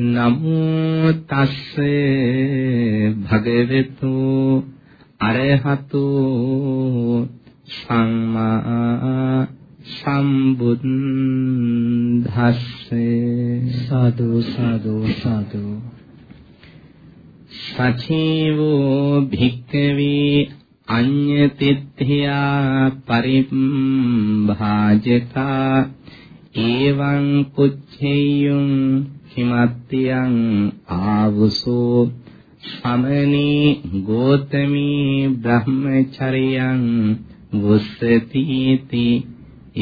නමෝ තස්සේ භගවතු අරහතු සම්මා සම්බුද්දස්සේ. සාදු සාදු සාදු. සචීවෝ භික්ඛවේ අඤ්ඤතිත්ථයා පරිභාජකා එවං කුච්චේයුං කිමත්තියං ආවුසෝ සමනී ගෝතමී බ්‍රහ්මචරියං වුස්සතිති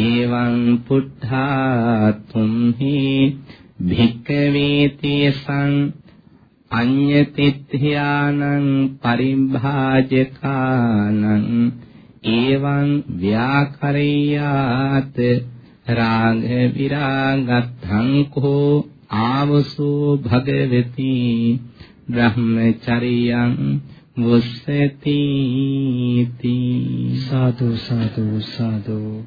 එවං පුට්ඨා තුම්හි භික්ඛවේති සං අඤ්ඤතිත්ථයානං පරිභාජකානං එවං ව්‍යාකරේයාත රාග විරාගත්තං කෝ ආවසෝ භගවති බ්‍රහ්මචරියං වස්සති සාදු සාදු සාදු.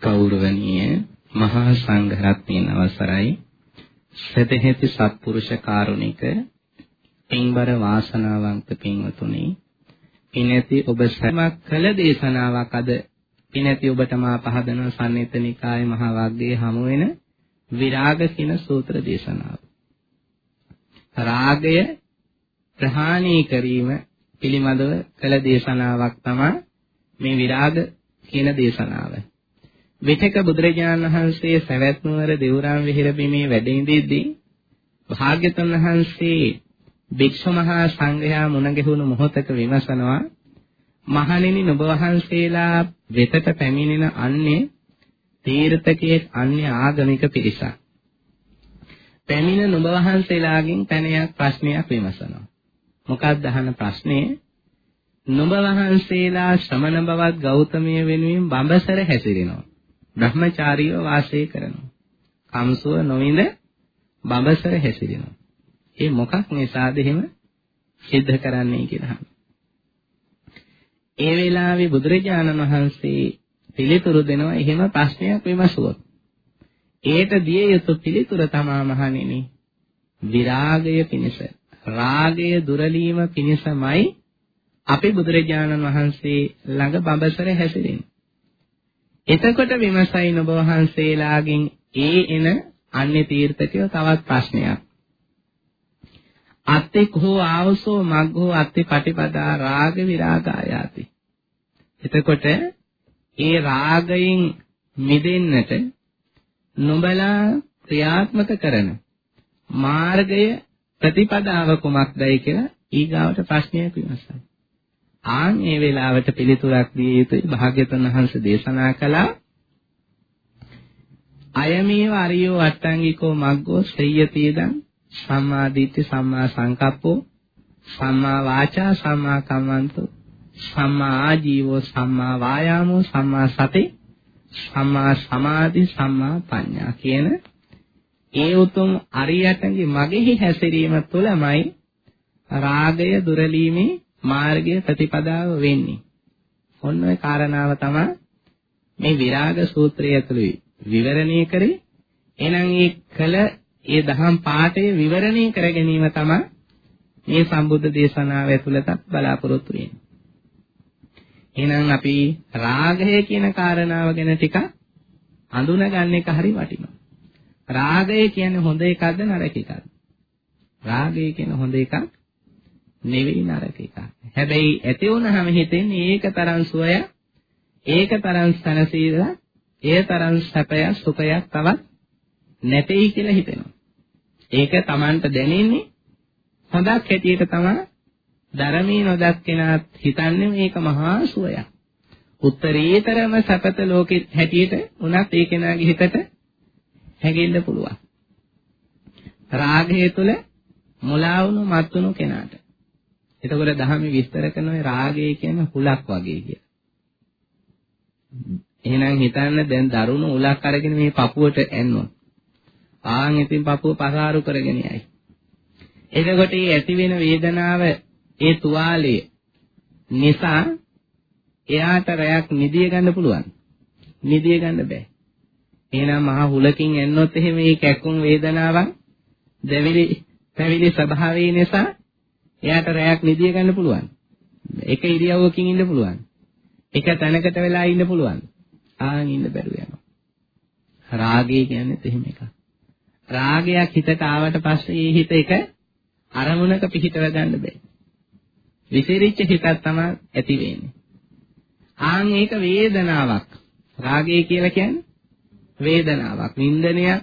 කෞරවණීය මහා සංඝරත්නයන් අවසරයි. සදහෙති සත්පුරුෂ කාරුණික පින්බර වාසනාවන්ත පින්වතුනි පිනැති ඔබ සමක් කළ දේශනාවක් අද පිනැති ඔබට මා පහදන සම්නිතනිකායේ මහා වග්ගයේ හමු වෙන විරාග කියන සූත්‍ර දේශනාව. රාගය ප්‍රහාණය කිරීම පිළිබඳව කළ දේශනාවක් තමයි මේ විරාග කියන දේශනාව. විතක බුදුරජාණන් වහන්සේ සවැත් නුවර දෙවුරාම් විහෙර බිමේ වැඩ ඉඳිද්දී භාග්‍යතුන් වහන්සේ භික්ෂු මහා සංඝයා මුණ ගැහුණු මොහොතක විමසනවා මහණෙනි නුඹ වහන්සේලා වෙතට පැමිණෙන අන්නේ තීර්ථකයේ අන්‍ය ආගමික පිරිසක්. පැමිණ නුඹ වහන්සේලාගෙන් තැනයක් ප්‍රශ්නයක් විමසනවා. මොකක්ද අහන ප්‍රශ්නේ? නුඹ වහන්සේලා ශ්‍රමණ බවත් ගෞතමය වෙනුවෙන් බඹසර හැසිරෙනවා. බ්‍රහ්මචාරීව වාසය කරනවා. කම්සුව නොවින්ද බඹසර හැසිරෙනවා. ඒ මොකක් නිසාද එහෙම සිද්ධ කරන්නේ කියලා අහනවා. ඒ වෙලාවේ බුදුරජාණන් වහන්සේ පිළිතුරු දෙනවා එහෙම ප්‍රශ්නයක් විමසුවොත්. ඒට දිය යුතු පිළිතුර තමා මහණෙනි විරාගය පිණිස රාගය දුරලීම පිණිසමයි අපි බුදුරජාණන් වහන්සේ ළඟ බඹසර හැසිරෙන්නේ. එතකොට විමසයින් ඔබ වහන්සේලාගෙන් ඒ එන අන්‍ය තීර්ථකයෝ තවත් ප්‍රශ්නයක්. අත්තේ කෝ ආවසෝ මග්ගෝ අත්තේ පටිපදා රාග විරාගායාති. එතකොට ඒ රාගයෙන් මිදෙන්නට නොබලා ක්‍රියාත්මක කරන මාර්ගය ප්‍රතිපදාව කුමක්දයි කියලා ඊගාවට ප්‍රශ්නයක් විමසයි. ආන් මේ වෙලාවට පිළිතුරක් දිය යුතුයි භාග්‍යතුන් වහන්සේ දේශනා කළා අයමේව අරියෝ අට්ටංගිකෝ මග්ගෝ ශ්‍රේයතීදං සම්මා දිට්ඨි සම්මා සංකප්පෝ සම්මා වාචා සම්මා කම්මන්තෝ සම්මා ආජීවෝ සම්මා වායාමෝ සම්මා සති සම්මා සමාධි සම්මා ප්‍රඥා කියන ඒ උතුම් අරියටගේ මගෙහි හැසිරීම තුළමයි රාගය දුරලීමේ මාර්ගය ප්‍රතිපදාව වෙන්නේ. ඔන්න ඔය කාරණාව තමයි මේ විරාග සූත්‍රය ඇතුළේ විවරණය කරේ. එහෙනම් ඒ කළ ඒ දහම් පාඨය විවරණය කර ගැනීම තමයි මේ සම්බුද්ධ දේශනාව ඇතුළත බලාපොරොත්තු වෙන්නේ. එහෙනම් අපි රාගය කියන කාරණාව ගැන ටිකක් අඳුනගන්න එක හරි වටිනවා. රාගය කියන්නේ හොඳ එකක්ද නරක එකක්ද? රාගය කියන හොඳ එකක් නෙවෙයි නරක එකක්. හැබැයි ඇති වුණාම හිතෙන්නේ ඒක තරම් සුවය, ඒක තරම් සනසීලා, ඒ තරම් සැපය, සුඛයක් තවත් නැtei කියලා හිතෙනවා. ඒක Tamanට දැනෙන්නේ හොඳක් හැටියට තමයි ධර්මී නොදක්කෙනාත් හිතන්නේ මේක මහා සුවයක්. උත්තරීතරම සපත ලෝකෙත් හැටියට උනත් ඒ කෙනාගේ හිතට හැගෙන්න පුළුවන්. රාගය තුල මුලා වුණු මත් වුණු කෙනාට එතකොට දහමේ විස්තර කරන රාගය කියන්නේ හුලක් වගේ කියලා. එහෙනම් හිතන්න දැන් දරුණු උලක් අරගෙන මේ පපුවට ඇන්නොත්. ආන් ඉතින් පපුව පසාරු කරගෙන යයි. එතකොට මේ ඇති වෙන වේදනාව ඒ තුවාලයේ නිසා එයාට රැයක් නිදිය ගන්න පුළුවන්. නිදිය ගන්න බෑ. එහෙනම් මහා හුලකින් එන්නොත් එහෙම මේ කැක්කුම් වේදනාවක් දෙවිලි පැවිලි ස්වභාවය නිසා එයාට රැයක් නිදිය ගන්න පුළුවන්. එක ඉරියව්වකින් ඉන්න පුළුවන්. එක තැනකට වෙලා ඉන්න පුළුවන්. ආන් ඉන්න බැරුව යනවා. රාගය කියන්නේ එහෙම එකක්. රාගයක් හිතට ආවට පස්සේ ඒ හිත එක අරමුණක පිහිටව ගන්න බෑ. විසිරිච්ච හිතක් තමයි ඇති වෙන්නේ. ආන් ඒක වේදනාවක්. රාගය කියලා කියන්නේ වේදනාවක්. නින්දනයක්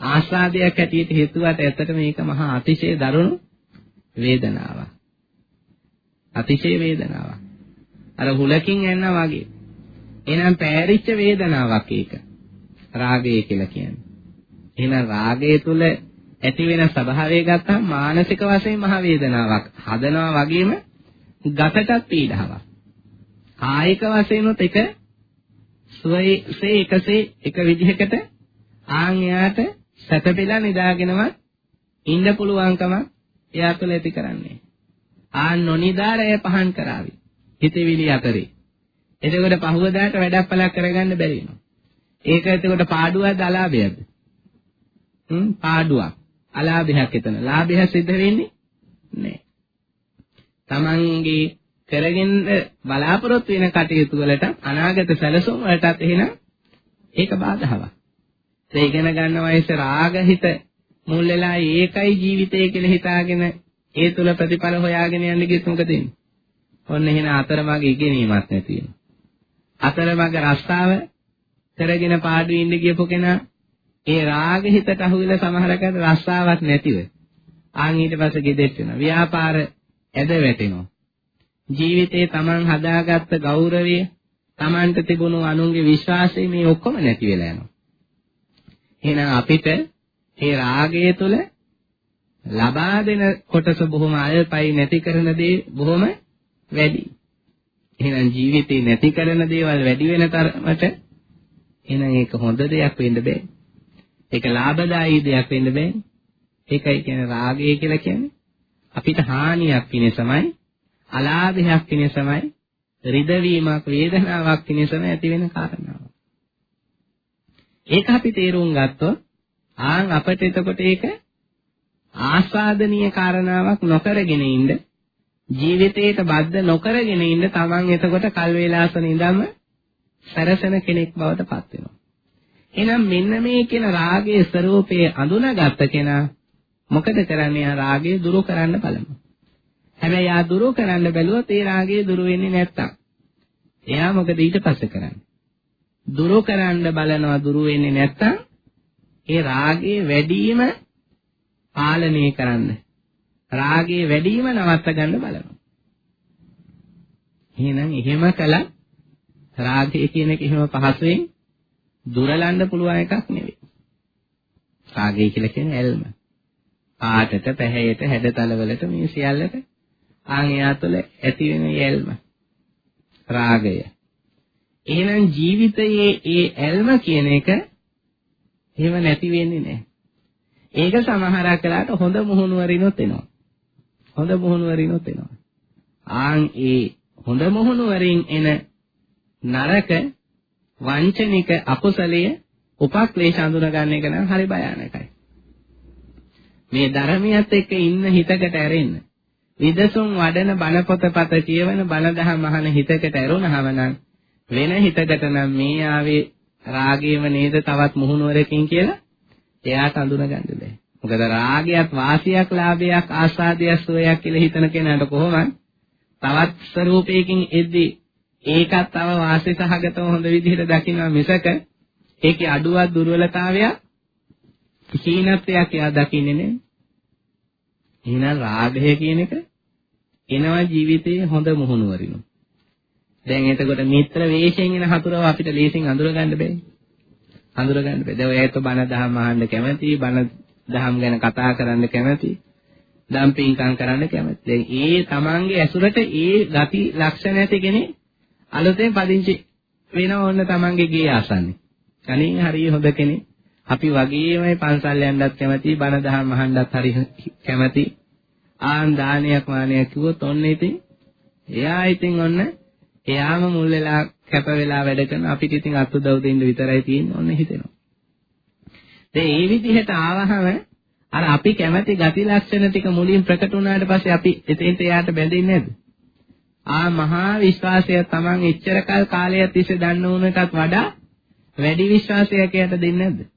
ආස්වාදයක් ඇටියට හේතුවට ඇත්තට මේක මහා අතිශය දරුණු වේදනාවක්. අතිශය වේදනාවක්. අර හුලකින් එනවා වගේ. එහෙනම් පෑරිච්ච වේදනාවක් ඒක. රාගය කියලා කියන්නේ. එහෙනම් රාගය තුල ඇති වෙන ස්වභාවය ගත්තාම මානසික වශයෙන් මහ වේදනාවක්. හදනවා වගේම ගතටත් පීඩාවක්. කායික වශයෙන්ුත් එක සුවසේ එකසේ එක විදිහකට ආන් එයාට සැතපෙලා නිදාගෙනවත් ඉන්න පුළුවන්කම එයා තුළ ඇති කරන්නේ. ආන් නොනිදාරය පහන් කරાવી. හිතවිලි අතරේ. එතකොට පහුවදාට වැඩක් පළක් කරගන්න බැරි වෙනවා. ඒක එතකොට පාඩුවක්ද අලාභයක්ද? හ්ම් පාඩුවක්. අලාභයක් එතන. ලාභයක් සිද්ධ වෙන්නේ නැහැ. තමන්ගේ කරගෙන බලාපොරොත්තු වෙන කටයුතු වලට අනාගත සැලසුම් වලටත් එහෙනම් ඒක බාධාවක්. ඒ ඉගෙන ගන්න වයසේ රාගහිත මුල් වෙලා ඒකයි ජීවිතය කියලා හිතාගෙන ඒ තුල ප්‍රතිඵල හොයාගෙන යන්න ගියොත් මොකද වෙන්නේ? ඔන්න එහෙනම් අතරමඟ ඉගෙනීමක් නැති වෙනවා. අතරමඟ රස්තාව කරගෙන පාඩු ඉන්න ගියපු කෙනා ඒ රාගහිතට අහුවෙලා සමහරකට රස්සාවක් නැතිව ආන් ඊට පස්සේ ගෙදෙට් වෙනවා. ව්‍යාපාර ඇද වැටෙනවා. ජීවිතේ Taman හදාගත්ත ගෞරවය, Tamanට තිබුණු අනුන්ගේ විශ්වාසය මේ ඔක්කොම නැති වෙලා යනවා. එහෙනම් අපිට මේ රාගය තුළ ලබා දෙන කොටස බොහොම අල්පයි නැති කරන දේ බොහොම වැඩි. එහෙනම් ජීවිතේ නැති කරන දේවල් වැඩි වෙන තරමට එහෙනම් ඒක හොඳ දෙයක් වෙන්න බෑ. ඒක ලාභදායී දෙයක් වෙන්න බෑ. ඒකයි කියන්නේ රාගය කියලා කියන්නේ අපිට හානියක් පිණිසමයි අලාභයක් පිණිසමයි රිදවීමක් වේදනාවක් පිණිසම ඇති වෙන කාරණාව. ඒක අපි තේරුම් ගත්තොත් ආන් අපිට එතකොට ඒක ආස්වාදනීය කාරණාවක් නොකරගෙන ඉන්න ජීවිතේට බද්ධ නොකරගෙන ඉන්න තමන් එතකොට කල් වේලාසන ඉඳන්ම සැරසෙන කෙනෙක් බවට පත් වෙනවා. එහෙනම් මෙන්න මේ කියන රාගයේ ස්වરૂපයේ අඳුනාගත්ත කෙනා මොකද කරන්නේ? ආ රාගය දුරු කරන්න බලනවා. හැබැයි ආ දුරු කරන්න බැලුවොත් ඒ රාගය දුරු වෙන්නේ නැත්තම් එයා මොකද ඊට පස්සේ කරන්නේ? දුරු කරන්න බලනවා දුරු වෙන්නේ නැත්තම් ඒ රාගයේ වැඩිම පාලනය කරන්න. රාගයේ වැඩිම නවත්ත ගන්න බලනවා. එහෙනම් එහෙම කළා රාගය කියන එක එහෙම පහසුවෙන් දුරලන්න පුළුවන් එකක් නෙවෙයි. රාගය කියලා කියන්නේ ඇල්ම. පාටට, පැහැයට, හැඩතලවලට මේ සියල්ලට ආන් එයා තුළ ඇති වෙන ඇල්ම. රාගය. එහෙනම් ජීවිතයේ ඒ ඇල්ම කියන එක එහෙම නැති වෙන්නේ නැහැ. ඒක සමහරක් වෙලාවට හොඳ මුහුණුවරිනොත් එනවා. හොඳ මුහුණුවරිනොත් එනවා. ආන් ඒ හොඳ මුහුණුවරින් එන නරක වංචනික අකුසලයේ උපක්ලේශ අඳුන ගන්න එක නම් හරි භයානකයි. මේ ධර්මියත් එක්ක ඉන්න හිතකට ඇරෙන්න. විදසුන් වඩන බණ පොතපත කියවන බණ දහම් අහන හිතකට ඇරුණාම නම් වෙන හිතකට නම් මේ ආවේ රාගයම නේද තවත් මුහුණුවරකින් කියලා එයාට අඳුන ගන්න බෑ. මොකද රාගයක් වාසියක් ලාභයක් ආස්වාදයක් සෝයක් කියලා හිතන කෙනාට කොහොමද තවත් ස්වરૂපයකින් එද්දී ඒකත් තව වාසි සහගතව හොඳ විදිහට දකිනවා මිසක ඒකේ අඩුවක් දුර්වලතාවයක් කීනත්වයක් එයා දකින්නේ නේ. එහෙනම් රාගය කියන එක එනවා ජීවිතයේ හොඳ මුහුණුවරිනු. දැන් එතකොට මිත්‍ර වේශයෙන් එන හතුරව අපිට ලේසින් අඳුර ගන්න බෑ. අඳුර ගන්න බෑ. දැන් ඔයත් බණ දහම් අහන්න කැමති, බණ දහම් ගැන කතා කරන්න කැමති. දම්පින්කම් කරන්න කැමති. දැන් ඒ තමන්ගේ ඇසුරට ඒ ගති ලක්ෂණ ඇති කෙනෙක් අලුතෙන් පදිංචි වෙනව ඕන්න තමන්ගේ ගේ ආසන්නේ. කණින් හරිය හොඳ කෙනෙක්. අපි වගේමයි පන්සල් යන්නත් කැමති, බණ දහම් අහන්නත් හරි කැමති. ආන් දානයක් මානයක් කිව්වොත් ඔන්න ඉතින් එයා ඉතින් ඔන්න එයාම මුල් වෙලා කැප වෙලා වැඩ කරන අපිට ඉතින් අත් උදව් දෙන්න විතරයි තියෙන්නේ ඔන්න හිතෙනවා. දැන් මේ විදිහට ආවහම අර අපි කැමති ගති ලක්ෂණ ටික මුලින් ප්‍රකට වුණාට පස්සේ අපි එතෙන්ට එයාට බැඳෙන්නේ නැද්ද? ආ මහා විශ්වාසය Taman එච්චර කල් කාලයක් තිස්සේ දන්න උනටත් වඩා වැඩි විශ්වාසයක් එයාට දෙන්නේ නැද්ද?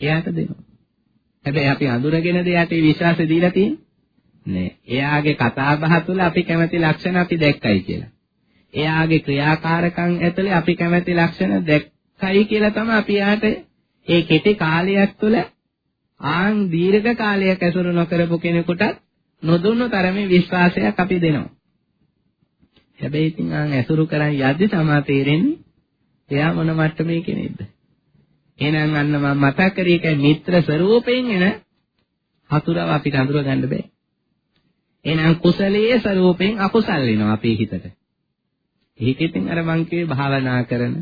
එයාට දෙනවා. හැබැයි අපි අඳුරගෙනද එයාට මේ විශ්වාසය දීලා තියෙන්නේ? නෑ. එයාගේ කතා බහ තුළ අපි කැමති ලක්ෂණ අපි දැක්කයි කියලා. එයාගේ ක්‍රියාකාරකම් ඇතුලේ අපි කැමති ලක්ෂණ දැක්කයි කියලා තමයි අපි යාට ඒ කෙටි කාලයක් තුළ ආන් දීර්ඝ කාලයක් ඇසුරු නොකරපු කෙනෙකුට නොදුන්නු තරමේ විශ්වාසයක් අපි දෙනවා. හැබැයි ඉතින් ආන් ඇසුරු කරන් යද්දි තමා තේරෙන්නේ එයා මොන මට්ටමේ කෙනෙක්ද? එහෙනම් අන්න මම මතක් කරේ ඒකයි මිත්‍ර ස්වરૂපයෙන් එන හතුරව අපිට අඳුර ගන්න බෑ. එහෙනම් කුසලයේ ස්වરૂපයෙන් අකුසල් වෙනවා අපේ හිතට. ඒකෙන් අර මං කියේ භාවනා කරන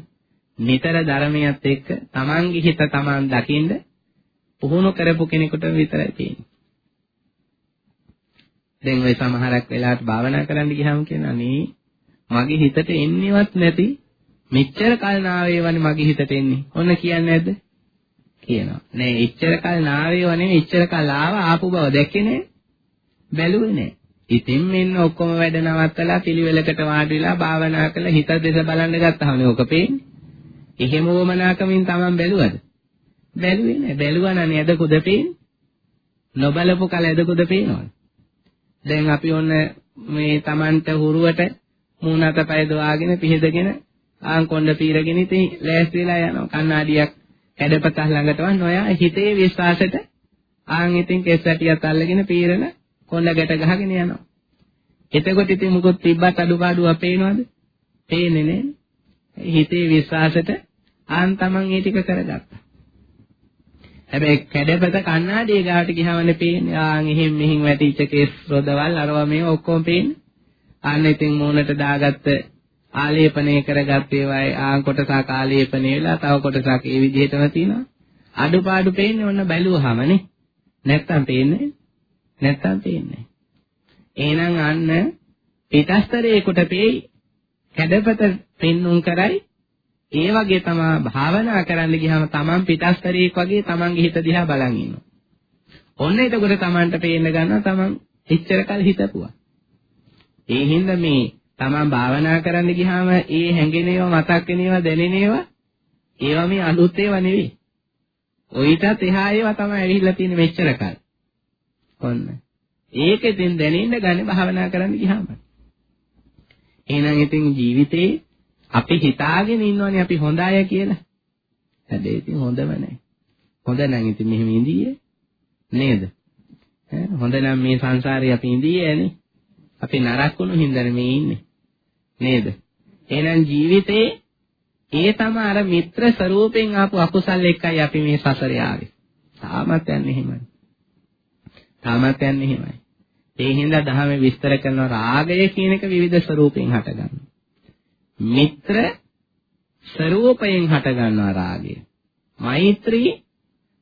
නිතර ධර්මියත් එක්ක තමන්ගේ හිත තමන් දකින්න පුහුණු කරපු කෙනෙකුට විතරයි තියෙන්නේ. දැන් ওই සමහරක් වෙලාවට භාවනා කරන්න ගියාම කියනවා නේ මගේ හිතට එන්නේවත් නැති මෙච්චර කල් නාවේවනේ මගේ හිතට එන්නේ. ඔන්න කියන්නේ නැද්ද? කියනවා. නෑ එච්චර කල් නාවේව නෙමෙයි එච්චර කල් ආව ආපු බව දැක්කේ නෑ. බැලුවේ නෑ. ඉතින් මෙන්න ඔක්කොම වැඩ නවත්තලා පිළිවෙලකට වාඩි වෙලා භාවනා කරලා හිත දෙස බලන්න ගත්තාමනේ ඕක පේන්නේ. එහෙම වමනාකමින් Taman බැලුවද? බැලුවේ නෑ. බැලුවා නම් එද කුද පේන්නේ? නොබලපු කල එද කුද පේනවද? දැන් අපි ඔන්න මේ Tamanට හුරුවට මූණත පය දවාගෙන පිහදගෙන ආන් කොණ්ඩ පීරගෙන ඉතින් ලෑස්ති වෙලා යනවා. කණ්ණාඩියක් හැඩපතක් ළඟටම නොයා හිතේ විශ්වාසෙට ආන් ඉතින් කෙස් ඇටියක් අල්ලගෙන පීරන කොණ්ඩ ගැට ගහගෙන යනවා. එතකොට ඉතින් මොකොත් තිබ්බත් අඩුපාඩුවක් පේනවද? පේන්නේ නෑ. හිතේ විශ්වාසෙට ආන් තමන් ඒ ටික කරගත්තා. හැබැයි කැඩපත කණ්ණාඩිය ගාවට ගියාමනේ පේන්නේ ආන් එහෙන් මෙහින් වැටිච්ච කේස් රොදවල් අරවා මේ ඔක්කොම පේන්නේ. ආන්න ඉතින් මූණට දාගත්ත ආලේපනය කරගත් ඒවායි ආන් කොටසක් ආලේපනය වෙලා තව කොටසක් ඒ විදිහටම තියෙනවා. අඩුපාඩු පේන්නේ ඔන්න බැලුවාමනේ. නැත්තම් පේන්නේ නැත්තම් පේන්නේ. එහෙනම් අන්න පිටස්තරයකට පේයි කැඩපත පෙන්눔 කරයි ඒ වගේ තමා භාවනා කරන්න ගියාම තමන් පිටස්තරයෙක් වගේ තමන්ගේ හිත දිහා බලන් ඉන්නවා. ඔන්න එතකොට තමන්ට පේන්න ගන්නවා තමන් එච්චර කල් හිතපුවා. ඒ හින්දා මේ තමන් භාවනා කරන්න ගියාම ඒ හැඟෙන ඒවා මතක් වෙන ඒවා දැනෙන ඒවා ඒවා මේ අලුත් ඒවා නෙවෙයි. ඔయితත් එහා ඒවා තමයි ඇවිල්ලා තියෙන්නේ මෙච්චර කල්. ඔන්න. ඒකෙන් දැනෙන්න ගන්න භාවනා කරන්න ගියාම. එහෙනම් ඉතින් ජීවිතේ අපි හිතාගෙන ඉන්නවනේ අපි හොඳ අය කියලා. හැබැයි ඉතින් හොඳම නැහැ. හොඳ නම් ඉතින් මෙහෙම ඉඳීයේ නේද? හොඳ නම් මේ සංසාරේ අපි ඉඳීයේ නේ. අපි නරක වුණු හින්දානේ මේ ඉන්නේ. නේද? එහෙනම් ජීවිතේ ඒ තම අර මිත්‍ර ස්වරූපෙන් ආපු අකුසල් එක්කයි අපි මේ සසරේ ආවේ. තාමත් යන්නේ එහෙමයි. තාමත් යන්නේ එහෙමයි. ඒ හින්දා ධර්මයේ විස්තර කරන රාගය කියන එක විවිධ ස්වරූපෙන් හටගන්නවා. මිත්‍ර ස්වරූපයෙන් හටගන්නවා රාගය. මෛත්‍රී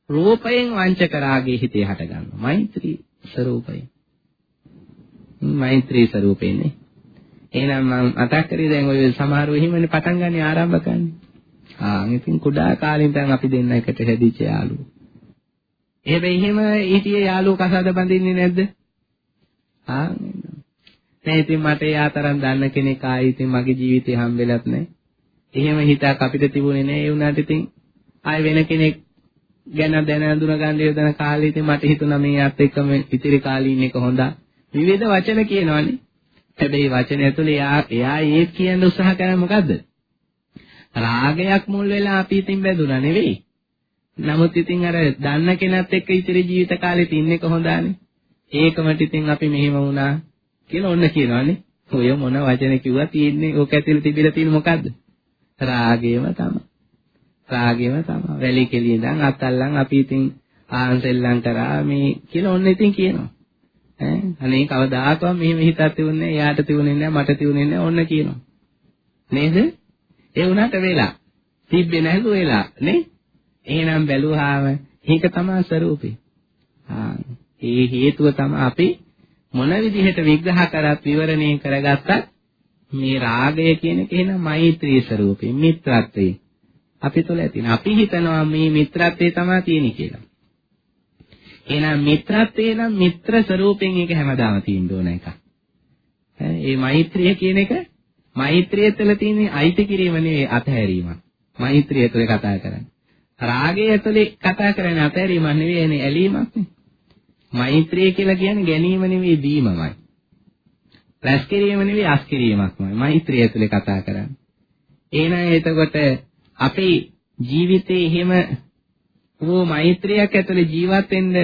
රූපයෙන් වංචක රාගය හිතේ හටගන්නවා. මෛත්‍රී ස්වරූපයෙන්. මෛත්‍රී ස්වරූපෙන්නේ එහෙනම් මම මතක් කරේ දැන් ඔය සමහරව එහෙමනේ පටන් ගන්න ආරම්භ කරන්නේ. ආ ඉතින් කුඩා කාලේ ඉඳන් අපි දෙන්න එකට හැදිච්ච යාළුවෝ. එහෙබැයි එහෙම ඊටියේ යාළුවෝ කසාද බඳින්නේ නැද්ද? ආ නෑ ඉතින් මට යාතරම් දන්න කෙනෙක් ආයි ඉතින් මගේ ජීවිතේ හම්බෙලත් නෑ. එහෙම හිතක් අපිට තිබුණේ නෑ ඒ වුණාට ඉතින් ආයි වෙන කෙනෙක් ගැන දැන අඳුන ගන්න යොදන කාලේ ඉතින් මට හිතුණා මේ අත් එක්කම ඉතිරි කාලේ ඉන්න එක හොඳයි. විවිධ වචන කියනවනේ. හැබැයි වචන ඇතුලේ එයා එයා ඒත් කියන්න උත්සාහ කරන්නේ මොකද්ද? රාගයක් මුල් වෙලා අපි ඉතින් බැඳුනා නෙවෙයි. නමුත් ඉතින් අර දන්න කෙනත් එක්ක ඉතිරි ජීවිත කාලෙත් ඉන්නේ කොහොඳානේ. ඒකමට ඉතින් අපි මෙහෙම වුණා කියලා ඔන්න කියනවානේ. ඔය මොන වචන කිව්වා තියෙන්නේ ඕක ඇතුලේ තිබිලා තියෙන මොකද්ද? රාගයම තමයි. රාගයම තමයි. වැලි කෙලිය ඉඳන් අත්ල්ලන් අපි ඉතින් ආන්සෙල්ලම් කරා මේ කියලා ඔන්න ඉතින් කියනවා. ඈ අනේ කවදාකවත් මෙහෙම හිතක් තියුන්නේ නැහැ, එයාට තියුනේ නැහැ, මට තියුනේ නැහැ ඔන්න කියනවා. නේද? ඒ වුණාට වෙලා. තිබ්බේ නැහැ වෙලා නේ? එහෙනම් බැලුවාම ඒක තමයි ස්වરૂපේ. ආ ඒ හේතුව තමයි අපි මොන විදිහට විග්‍රහ කරත් විවරණය කරගත්තත් මේ රාගය කියන එක එන මෛත්‍රී ස්වરૂපේ මිත්‍රත්වේ අපි තුල ඇතින අපි හිතනවා මේ මිත්‍රත්වේ තමයි තියෙන්නේ කියලා. එහෙනම් මිත්‍රත්වේ නම් මිත්‍ර ස්වરૂපෙන් ඒක හැමදාම තියෙන්න ඕන එකක්. ඒ මෛත්‍රිය කියන එක මෛත්‍රිය තුළ තියෙන අයිති කිරීම නෙවෙයි අතහැරීමක්. මෛත්‍රිය තුළ කතා කරන්නේ. රාගය ඇතුලේ කතා කරන්නේ අතහැරීමක් නෙවෙයි එනේ ඇලීමක් නේ. මෛත්‍රිය කියලා කියන්නේ ගැනීම නෙවෙයි දීමමයි. රැස් කිරීම නෙවෙයි අස් කිරීමක්මයි. මෛත්‍රිය ඇතුලේ කතා කරන්නේ. එහෙනම් එතකොට අපේ ජීවිතේ එහෙම වූ මෛත්‍රියක් ඇතුලේ ජීවත් වෙන්න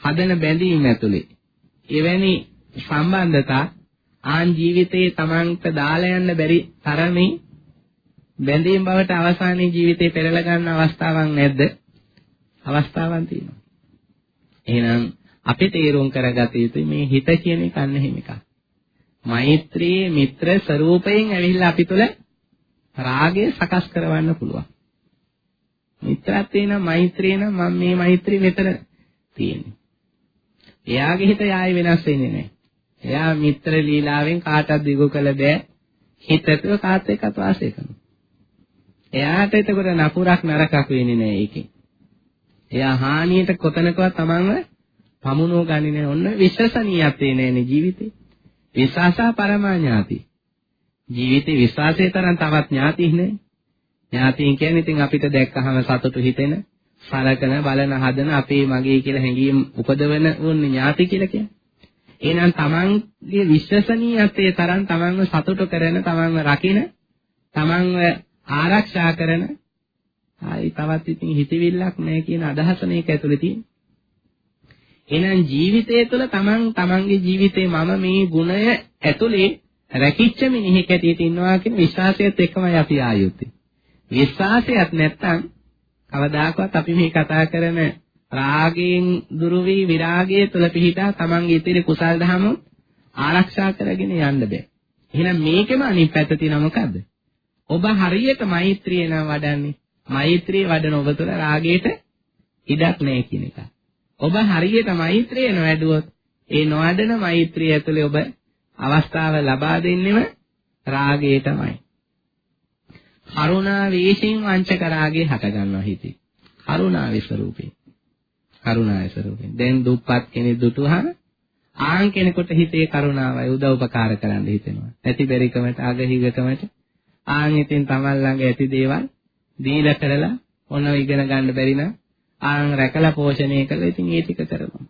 හදන බැඳීම් ඇතුලේ එවැනි සම්බන්ධතා ආන් ජීවිතේ තමන්ට දාලා යන්න බැරි තරමේ බැඳීම් බවට අවසානයේ ජීවිතේ පෙරලා ගන්න අවස්ථාවක් නැද්ද? අවස්ථාවක් තියෙනවා. එහෙනම් අපි තේරුම් කරගත යුතු මේ හිත කියන එක අන්න එහෙම එකක්. මෛත්‍රී මිත්‍ර ස්වરૂපයෙන් ඇවිල්ලා අපි තුල රාගය සකස් කරවන්න පුළුවන්. මිත්‍රත්වේ නම් මෛත්‍රිය නම් මම මේ මෛත්‍රිය මෙතන තියෙන්නේ. එයාගේ හිත ආයෙ වෙනස් වෙන්නේ නැහැ. එයා මිත්‍ර ලීලාවෙන් කාටවත් දිගු කළ බෑ. හිතට කාත් එක්කත් වාසය කරනවා. එයාට එතකොට නපුරක් නරකක් වෙන්නේ නැහැ ඒකෙන්. එයා හානියට කොතනකවත් තමන්ව පමුණුව ගන්නේ නැහැ. ඔන්න විශ්වසනීයත්වේ නැහැනේ ජීවිතේ. විශ්වාසා පරමාඥාති. ජීවිතේ විශ්වාසයේ තරම් තවත් ඥාති නැහැ. ඥාතීන් කියන්නේ ඉතින් අපිට දැක්කහම සතුටු හිතෙන, සලකන, බලන, හදන අපේ මගේ කියලා හැඟීම් උපදවන උන්නේ ඥාති කියලා කියන්නේ. එහෙනම් තමන්ගේ විශ්වසනීයත්වයේ තරම් තමන්ව සතුටු කරන, තමන්ව රකින, තමන්ව ආරක්ෂා කරන ආයි තවත් ඉතින් හිතවිල්ලක් නැහැ කියන අදහස මේක ඇතුලේ තියෙනවා. එහෙනම් ජීවිතය තුළ තමන් තමන්ගේ ජීවිතේ මම මේ ගුණය ඇතුලේ රැකිච්ච මිනිහෙක් ඇටියට ඉන්නවා කියන විශ්වාසයත් එක්කමයි අපි ආයුත්තේ. විශ්වාසයක් නැත්නම් කවදාකවත් අපි මේ කතා කරන රාගයෙන් දුරු වී විරාගයේ තුල පිහිටා තමන්ගේ ඉතිරි කුසල් දහම ආරක්ෂා කරගෙන යන්න බෑ. එහෙනම් මේකෙම අනිත් පැත්ත තියෙනවා මොකද්ද? ඔබ හරියට මෛත්‍රිය නම් වඩන්නේ. මෛත්‍රිය වඩන ඔබ තුළ රාගයට ඉඩක් නැහැ කියන එක. ඔබ හරියට මෛත්‍රිය නොවැඩුවොත් ඒ නොවැඩෙන මෛත්‍රිය ඇතුලේ ඔබ අවස්ථාව ලබා දෙන්නෙම රාගයටමයි. කරුණා වේශයෙන් වංචක රාගේ හට ගන්නවා හිතේ. කරුණාවේ ස්වરૂපේ. කරුණාවේ ස්වરૂපේ. දැන් දුප්පත් කෙනෙක් දුටුවාම ආන් කෙනෙකුට හිතේ කරුණාවයි උදව් උපකාර කරන්න හිතෙනවා. නැති බැරිකමට අගහිගකමට ආන් ඉතින් තමන් ළඟ ඇති දේවල් දීලා කරලා ඔන්නව ඉගෙන ගන්න බැරි නම් ආන් රැකලා පෝෂණය කරලා ඉතින් ඒ ටික කරනවා.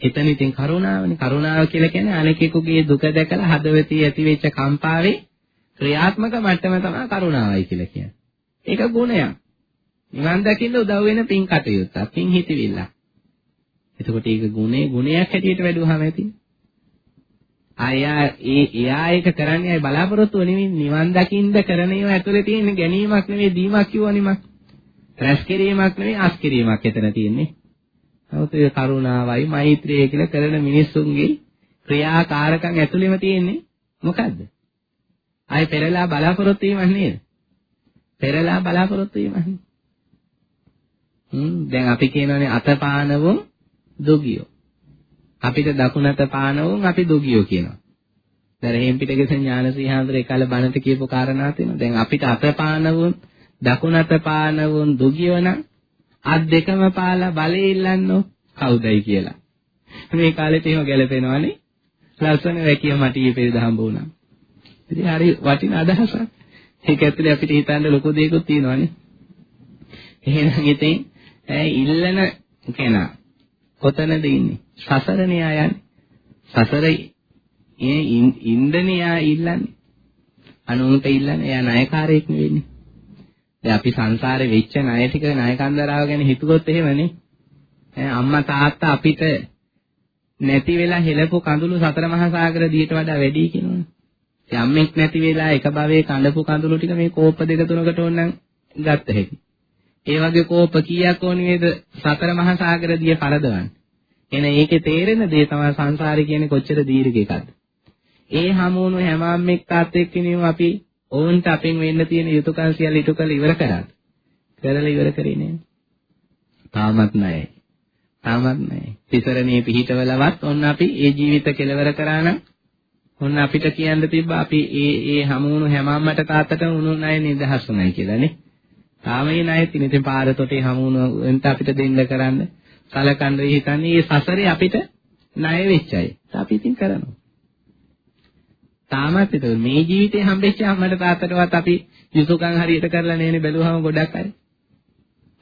එතන ඉතින් කරුණාවනේ කරුණාව කියලා කියන්නේ අනෙකෙකුගේ දුක දැකලා හදවතේ ඇතිවෙච්ච කම්පාවේ ක්‍රියාත්මක මට්ටම තමයි කරුණාවයි කියලා කියන්නේ. ඒක ගුණයක්. නිවන් දකින්න උදව් වෙන පින් කටයුත්තක්, පින් හිතවිල්ලක්. එතකොට ඒක ගුණේ ගුණයක් හැටියට වැඩුවාම ඇති. අයා ඒ එයා ඒක කරන්නේ අය බලාපොරොත්තු නෙවෙයි නිවන් දකින්න කරන ඒවා ඇතුලේ තියෙන ගැනීමක් නෙවෙයි දීමක් කියවනිමක්. රැස් කිරීමක් නෙවෙයි අස් කිරීමක් එතන තියෙන්නේ. නමුත් ඒ කරුණාවයි මෛත්‍රිය කියලා කරන මිනිස්සුන්ගේ ක්‍රියාකාරකම් ඇතුළෙම තියෙන්නේ මොකද්ද? ආයේ පෙරලා බලාපොරොත්තු වීමක් නේද? පෙරලා බලාපොරොත්තු වීමක්. හ්ම් දැන් අපි කියනවානේ අතපානවුන් දුගියෝ. අපිට දකුණත පානවුන් අපි දුගියෝ කියනවා. දැන් එහෙම් පිටකේ ඥානසීහාන්තර එකල බණට කියපු කාරණා තියෙනවා. දැන් අපිට අතපානවුන් දකුණත පානවුන් දුගියෝ නම් අත් දෙකම පාලා බලේ ඉල්ලන්නෝ කවුදයි කියලා. මේ කාලෙට එහෙම ගැලපෙනවනේ. ලස්සන වැකිය මටියේ පෙරදහම් වුණා. ඉතින් හරි වටින අදහසක්. ඒක ඇතුලේ අපිට හිතන්න ලොකු දෙයක්ත් තියෙනවානේ. එහෙනම් ඉතින් ඉල්ලන කෙනා කොතනද ඉන්නේ? සසරනේ ආයන්නේ. සසරේ ඒ ඉන්දනේ ආ ඉල්ලන්නේ. අනුන්ට ඉල්ලන්නේ එයා ණයකාරයෙක් නෙවෙන්නේ. දැන් අපි සංසාරේ වෙච්ච ණය ටික ණය කන්දරාව ගැන හිතුවොත් එහෙමනේ. අම්මා තාත්තා අපිට නැති වෙලා හෙලපු කඳුළු සතර මහා සාගර දියට වඩා වැඩි කියනවනේ. යම්ෙක් නැති වෙලා එක භවයේ කඳපු කඳුළු ටික මේ කෝප දෙක තුනකට ඕනනම් ගත්ත හැකි. ඒ වගේ කෝප කීයක් ඕනි වේද සතර මහා සාගර දිය පරදවන්න. එන ඒකේ තේරෙන දේ තමයි සංසාරේ කියන්නේ කොච්චර දීර්ඝ එකක්ද. ඒ හමුණු හැමම් එක්කත් එක්කිනීම අපි ඕන්ට අපෙන් වෙන්න තියෙන යුතුයකම් සියල්ල ඉටු කරලා ඉවර කරා. කරලා ඉවර කරේ නෑ. තාමත් නෑ. තාමත් නෑ. තිසරණේ පිහිටවලවත් ඔන්න අපි ඒ ජීවිත කෙලවර කරා නම් ඔන්න අපිට කියන්න තිබ්බ අපි ඒ ඒ හමුණු හැමම්මට තාත්තට උණු ණය නිදහසුණයි කියලා නේ. තාම ඒ ණය තියෙන ඉතින් පාර තොටේ හමුණු එන්ට අපිට දෙන්න කරන්න සලකන්න හිතන්නේ මේ සසරේ අපිට ණය වෙච්චයි. අපි ඉතින් කරනවා. තාමත් ඒක මේ ජීවිතේ හම්බෙච්ච අම්මට තාත්තටවත් අපි යුතුයකම් හරියට කරලා නැහෙනේ බැලුවම ගොඩක් අය.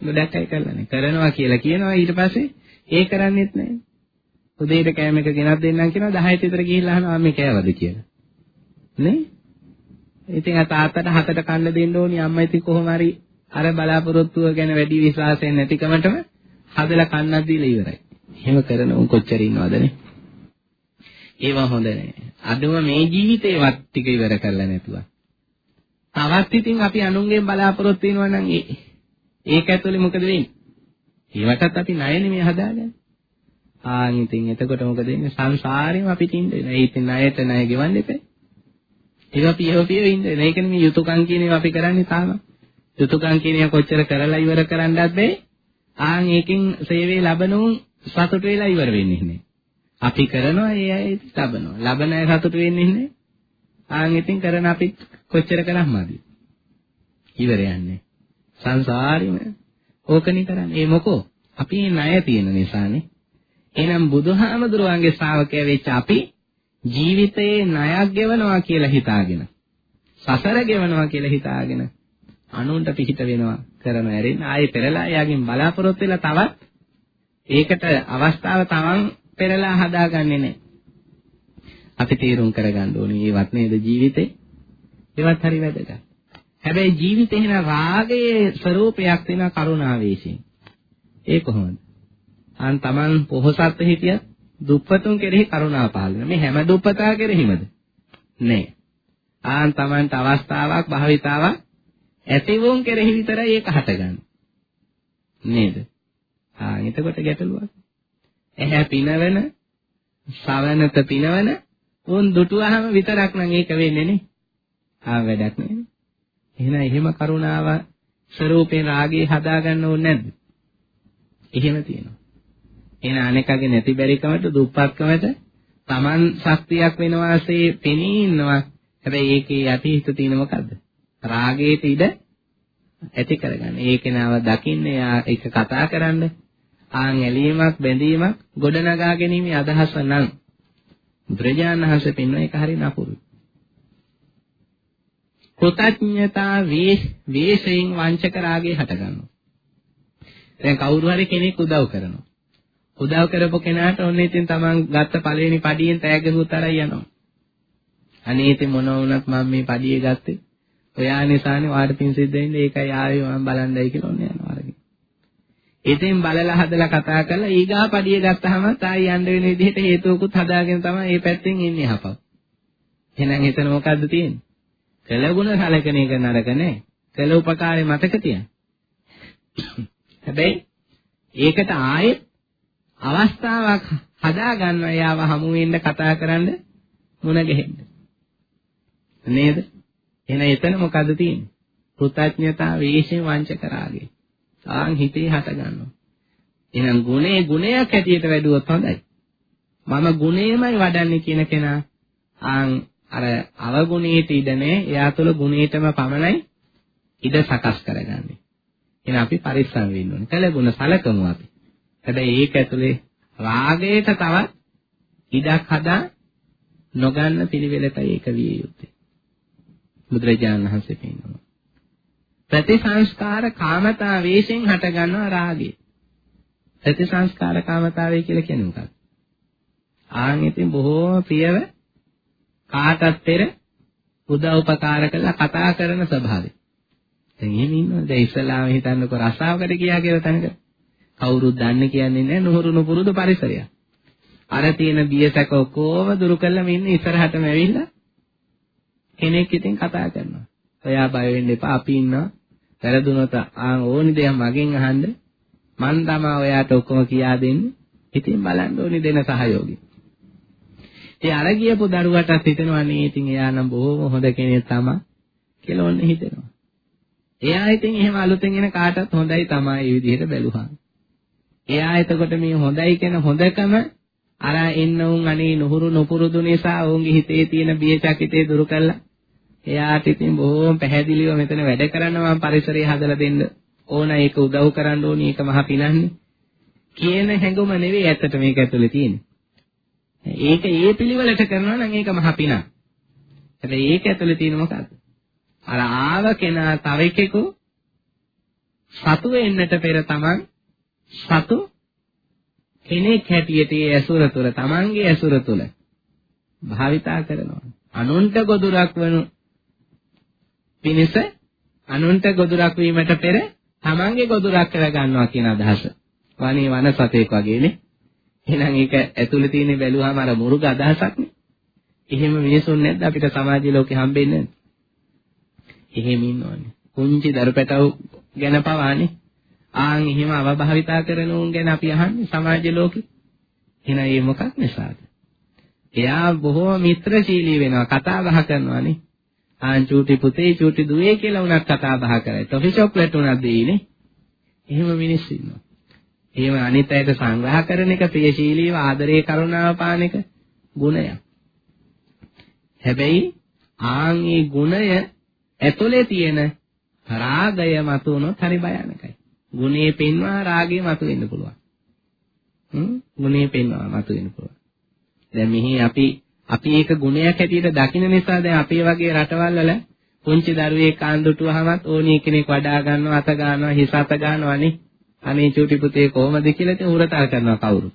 ගොඩක් අය කරලා නැහැ. කරනවා කියලා කියනවා ඊට පස්සේ ඒ කරන්නේත් නැහැ. උදේට කෑම එක ගෙනත් දෙන්නම් කියනවා 10ට විතර ගිහිල්ලා අහනවා මේ කෑවද කියලා. නේ? ඉතින් ආ තාත්තට හතට කන්න දෙන්න ඕනි අම්මා ඉතින් කොහොම හරි අර බලාපොරොත්තුව ගැන වැඩි විශ්වාසයක් නැතිකමටම හදලා කන්නක් දීලා ඉවරයි. එහෙම කරන උන් කොච්චර ඉන්නවදනේ? ඒවා හොඳ නෑ. අදම මේ ජීවිතේවත් ටික ඉවර කරලා නැතුව. තවත් ඉතින් අපි අනුන්ගෙන් බලාපොරොත්තු වෙනවා නම් ඒ ඒක ඇතුලේ මොකද වෙන්නේ? ඒවටත් අපි ණය නෙමෙයි හදාගන්නේ. ආන් ඉතින් එතකොට මොකද වෙන්නේ? සංසාරේම අපිට ඉන්නේ. ඒ ඉතින් ණයට ණය ගෙවන්න එපා. ඒවා පියව පියව ඉන්නේ. මේකනේ මේ යුතුයකම් කියන ඒවා අපි කරන්නේ තාම. යුතුයකම් කියන ඒවා කොච්චර කරලා ඉවර කරන්නත් බැහැ. ආන් ඒකෙන් සේවය ලැබනුන් සතුට වෙලා ඉවර වෙන්නේ නැහැ. අපි කරනවා ඒ අය ලබනවා. ලබන අය සතුට වෙන්නේ නැහැ. ආන් ඉතින් කරන අපි කොච්චර කළාමද? ඉවර යන්නේ. සංසාරෙම ඕකනේ කරන්නේ. ඒ මොකෝ? අපි ණය තියෙන නිසානේ. එහෙනම් බුදුහාමදුරුවන්ගේ ශ්‍රාවකයා වෙච්ච අපි ජීවිතයේ ණයක් ගෙවනවා කියලා හිතාගෙන සසර ගෙවනවා කියලා හිතාගෙන අනුන්ට පිහිට වෙනවා කරන ඇරෙන්න ආයේ පෙරලා එයාගෙන් බලාපොරොත්තු වෙලා තවත් ඒකට අවස්ථාව තමන් පෙරලා හදාගන්නේ නැහැ. අපි තීරුම් කරගන්න ඕනේ ඒවත් නේද ජීවිතේ. ඒවත් හරි වැදගත්. හැබැයි ජීවිතේ එන රාගයේ ස්වરૂපයක් වෙන කරුණාවේශයෙන්. ඒ කොහොමද? අන් Taman පොහොසත් හිටියත් දුප්පතුන් කෙරෙහි කරුණාව පහළ වෙනවා. මේ හැම දුප්පතා කෙරෙහිමද? නෑ. ආන් Tamanට අවස්ථාවක් භාවිතාවක් ඇතිවුන් කෙරෙහි විතරයි ඒක හටගන්නේ. නේද? ආ එතකොට ගැටලුවක්. ඇහැ පිනවන, ශවනත පිනවන උන් දුටුවහම විතරක් නම් ඒක වෙන්නේ නේ. ආ වැඩක් නේ. එහෙනම් එහෙම කරුණාව ස්වરૂපේ රාගේ හදාගන්න ඕනේ නැද්ද? එහෙම තියෙනවා. එහෙනම් අනේකගේ නැති බැරිකමට දුප්පත්කමට Taman ශක්තියක් වෙනවාසේ පෙනී ඉන්නවා. හැබැයි ඒකේ යටි හිත තියෙන මොකද්ද? රාගයට ඉඩ ඇති කරගන්න. ඒක නාව දකින්න යා ඒක කතා කරන්න. ආන් ඇලීමක් බැඳීමක් ගොඩනගා ගැනීම අදහස නම් බුදුරජාණන් වහන්සේ පෙන්වන එක හරිය නපුරුයි. කෘතඥතා වේශයෙන් වංචක රාගය හටගන්නවා. දැන් කවුරු හරි කෙනෙක් උදව් කරනවා. උදව් කරපු කෙනාට ඔන්න ඉතින් තමන් ගත්ත පළවෙනි පඩියෙන් තෑග්ගකුත් අරයි යනවා. අනේ ඉතින් මොන වුණත් මම මේ පඩිය ගත්තේ. ඔයා නිසානේ වාට පින් සිද්ධ වෙන්නේ ඒකයි ආවේ මම බලන්නයි කියලා ඔන්න යනවා අරගෙන. ඉතින් බලලා හදලා කතා කරලා ඊගා පඩිය ගත්තාම තායි යන්න වෙන විදිහට හේතුවකුත් හදාගෙන තමයි මේ පැත්තෙන් එන්නේ අහපව. එහෙනම් එතන මොකද්ද තියෙන්නේ? කළගුණ සැලකෙන එක නරක නෑ. කළ උපකාරය මතක තියන්න. හැබැයි ඒකට ආයෙත් අවස්ථාවක් හදා ගන්න එයාව හමු වෙන්න කතා කරන්න මුණ ගැහෙන්න. නේද? එහෙනම් එතන මොකද්ද තියෙන්නේ? කෘතඥතා වේශයෙන් වංචක රාගේ. ආන් හිතේ හට ගන්නවා. එහෙනම් ගුණේ ගුණයක් හැටියට වැඩුවොත් හොඳයි. මම ගුණේමයි වඩන්නේ කියන කෙනා ආන් අර අවගුණීට ඉඩ නැහැ. එයා තුළ ගුණීටම පමණයි ඉඩ සකස් කරගන්නේ. එහෙනම් අපි පරිස්සම් වෙන්න ඕනේ. කළ ගුණ සලකමු අපි. හැබැයි ඒක ඇතුලේ රාගයට තවත් ඉඩක් හදා නොගන්න පිළිවෙලටයි ඒක විය යුත්තේ. බුදුරජාණන් වහන්සේ පෙන්නනවා. ප්‍රතිසංස්කාර කාමතා වේශයෙන් හටගන්නවා රාගය. ප්‍රතිසංස්කාර කාමතාවය කියලා කියන්නේ මොකක්ද? ආන් ඉතින් බොහෝ ප්‍රියව කාටත් පෙර උදව් උපකාර කරලා කතා කරන ස්වභාවය. දැන් එහෙම ඉන්නවා. දැන් ඉස්සලාම හිතන්නකො රසාවකට ගියා කියලා තැනක කවුරුත් දන්නේ කියන්නේ නැහැ නුහුරු නුපුරුදු පරිසරයක්. අර තියෙන බියසක ඔක්කොම දුරු කළාම ඉන්නේ ඉස්සරහටම ඇවිල්ලා කෙනෙක් ඉතින් කතා කරනවා. ඔයා බය වෙන්න එපා අපි ඉන්නවා. වැරදුනොත් ආන් ඕනි දෙයක් මගෙන් අහන්න. මං තමයි ඔයාට ඔක්කොම කියා දෙන්නේ. ඉතින් බලන්න ඕනි දෙන සහයෝගය. ඒ අර ගියපු දරුවටත් හිතෙනවා නේ ඉතින් එයා නම් බොහොම හොඳ කෙනෙක් තමයි කියලා ඔන්න හිතෙනවා. එයා ඉතින් එහෙම අලුතෙන් එන කාටත් හොඳයි තමයි මේ විදිහට බැලුවා. එයා එතකොට මේ හොඳයි කියන හොඳකම අර එන්න උන් අනේ නුහුරු නුපුරුදු නිසා ඔවුන්ගේ හිතේ තියෙන බිය චකිතේ දුරු කළා. එයාට ඉතින් බොහොම පැහැදිලිව මෙතන වැඩ කරන්න මම පරිසරය හදලා දෙන්න ඕන ඒක උදව් කරන්න ඕනි ඒක මහ පිනන්නේ. කියන හැඟුම නෙවෙයි ඇත්තට මේක ඇතුලේ තියෙන්නේ. ඒක ඒ පිළිවෙලට කරනවා නම් ඒක මහ පිනක්. හැබැයි ඒක ඇතුලේ තියෙන මොකද්ද? අර ආව කෙනා තව එකෙකු සතු වෙන්නට පෙර තමන් සතු කෙනෙක් හැටියට ඒ ඇසුර තුළ තමන්ගේ ඇසුර තුළ භාවිතා කරනවා. අනුන්ට ගොදුරක් වනු පිණිස අනුන්ට ගොදුරක් වීමට පෙර තමන්ගේ ගොදුරක් කර ගන්නවා කියන අදහස. වනේ වන සතෙක් වගේනේ. එහෙනම් ඒක ඇතුලේ තියෙන බැලුවාම අර මුරුග අදහසක් නේ. එහෙම මිනිසුන් නැද්ද අපිට සමාජ ලෝකේ හම්බෙන්නේ? එහෙම ඉන්නවනේ. කුංචි දරු පැටව ගැන පවානේ. ආන් එහෙම අවභාවිතා කරන උන් ගැන අපි අහන්නේ සමාජ ලෝකේ. එහෙනම් ඒ මොකක් නිසාද? එයා බොහෝ මිත්‍රශීලී වෙනවා කතා බහ කරනවානේ. ආන් චූටි පුතේ චූටි දුවේ කියලා උනත් කතා බහ කරයි. ටොෆි චොක්ලට් උනත් දෙයිනේ. එහෙම මිනිස්සු ඉන්නවා. එහෙම අනිත් අයට සංග්‍රහ කරන එක ප්‍රියශීලීව ආදරේ කරුණාව පාන එක ගුණයක්. හැබැයි ආන් මේ ගුණය ඇතුලේ තියෙන රාගය මතුනොත් හරි භයානකයි. ගුණේ පෙන්වා රාගය මතුවෙන්න පුළුවන්. හ්ම් ගුණේ පෙන්වා මතුවෙන්න පුළුවන්. දැන් මෙහි අපි අපි ඒක ගුණයක් හැටියට දකින්න නිසා දැන් අපේ වගේ රටවල් වල පුංචි දරුවෙක් කාන්දුටුවහමත් ඕනි කෙනෙක් වඩා ගන්නවා අත ගන්නවා හිස අත ගන්නවානේ. අනේ චූටි පුතේ කොහමද කියලා ඉතින් උරතල් කරනවා කවුරු.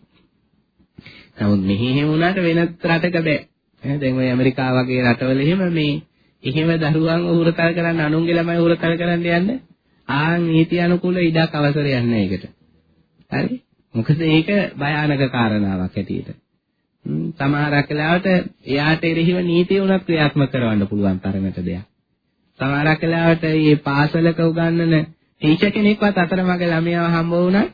නමුත් මෙහි එහෙම වුණාට වෙන රටක බෑ. දැන් ওই ඇමරිකාව වගේ රටවල එහෙම මේ එහෙම දරුවන් උරතල් කරන්න අනුන්ගේ ළමයි උරතල් කරන්න යන්නේ ආන් නීති අනුකූල ඉඩක් අවසරයක් නැහැ ඒකට. හරි? මොකද ඒක භයානක කාරණාවක් ඇටියට. සමහරක් වෙලාවට එයාට එරෙහිව නීතිය උනත් ක්‍රියාත්මක කරවන්න පුළුවන් තරමට දෙයක්. සමහරක් වෙලාවට මේ පාසලක උගන්වන ටීචර් කෙනෙක්වත් අතරමඟ ළමයාව හම්බ වුණා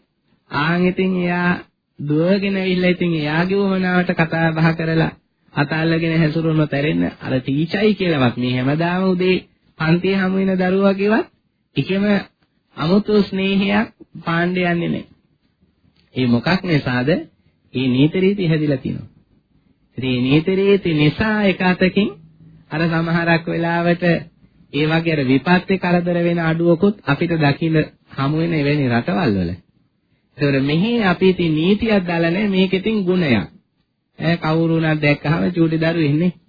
ආන් ඉතින් එයා දුවගෙන ඇවිල්ලා ඉතින් එයාගේ වමනාවට කතා බහ කරලා අතල්ලාගෙන හැසිරුණොත් ඇරෙන්න අර ටීචර්යි කියලාවත් මේ හැමදාම උදේ පන්තියේ හමු වෙන දරුවාගේවත් එකම අමුතු ස්නේහයක් පාණ්ඩ යන්නේ නැහැ. ඒ මොකක් නිසාද? මේ නීති රීති හැදිලා තියෙනවා. ඉතින් මේ නීති රීති නිසා එක අතකින් අර සමහරක් වෙලාවට ඒ වගේ අර විපත්ති කරදර වෙන අඩුවකුත් අපිට දකින්න හමු වෙන එවැනි රටවල් වල. ඒතකොට මෙහි අපි ඉතින් නීතියක් දාලා නැහැ මේක ඉතින් ගුණයක්. ඈ කවුරු උනක් දැක්කහම චූටි දරුවෝ ඉන්නේ. ඈ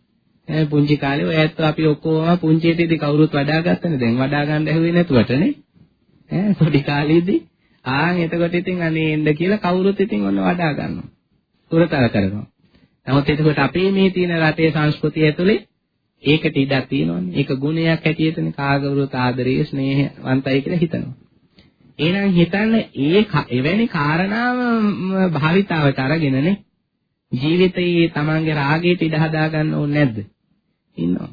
පුංචි කාලේ ඔය ඇත්තෝ අපි ඔක්කොම පුංචියේදී කවුරුත් වඩා ගත්තනේ. දැන් වඩා ගන්න ඇහුවේ නැතුවටනේ. ඈ පොඩි කාලේදී ආන් එතකොට ඉතින් අනේ එන්න කියලා කවුරුත් ඉතින් ඔන්න වඩා ගන්නවා. උරතර කරනවා. නමුත් එතකොට අපේ මේ තියෙන රටේ සංස්කෘතිය ඇතුලේ ඒකට ඉඩක් තියෙනවනේ. ඒක ගුණයක් හැටියටනේ කාගවරුත් ආදරේ ස්නේහවන්තයි කියලා හිතනවා. එහෙනම් හිතන්න ඒ එවැනි කාරණාව භාවිතාවට අරගෙනනේ ජීවිතයේ තමන්ගේ රාගයට ඉඩ හදා ගන්න ඕනේ නැද්ද? ඉන්නවා.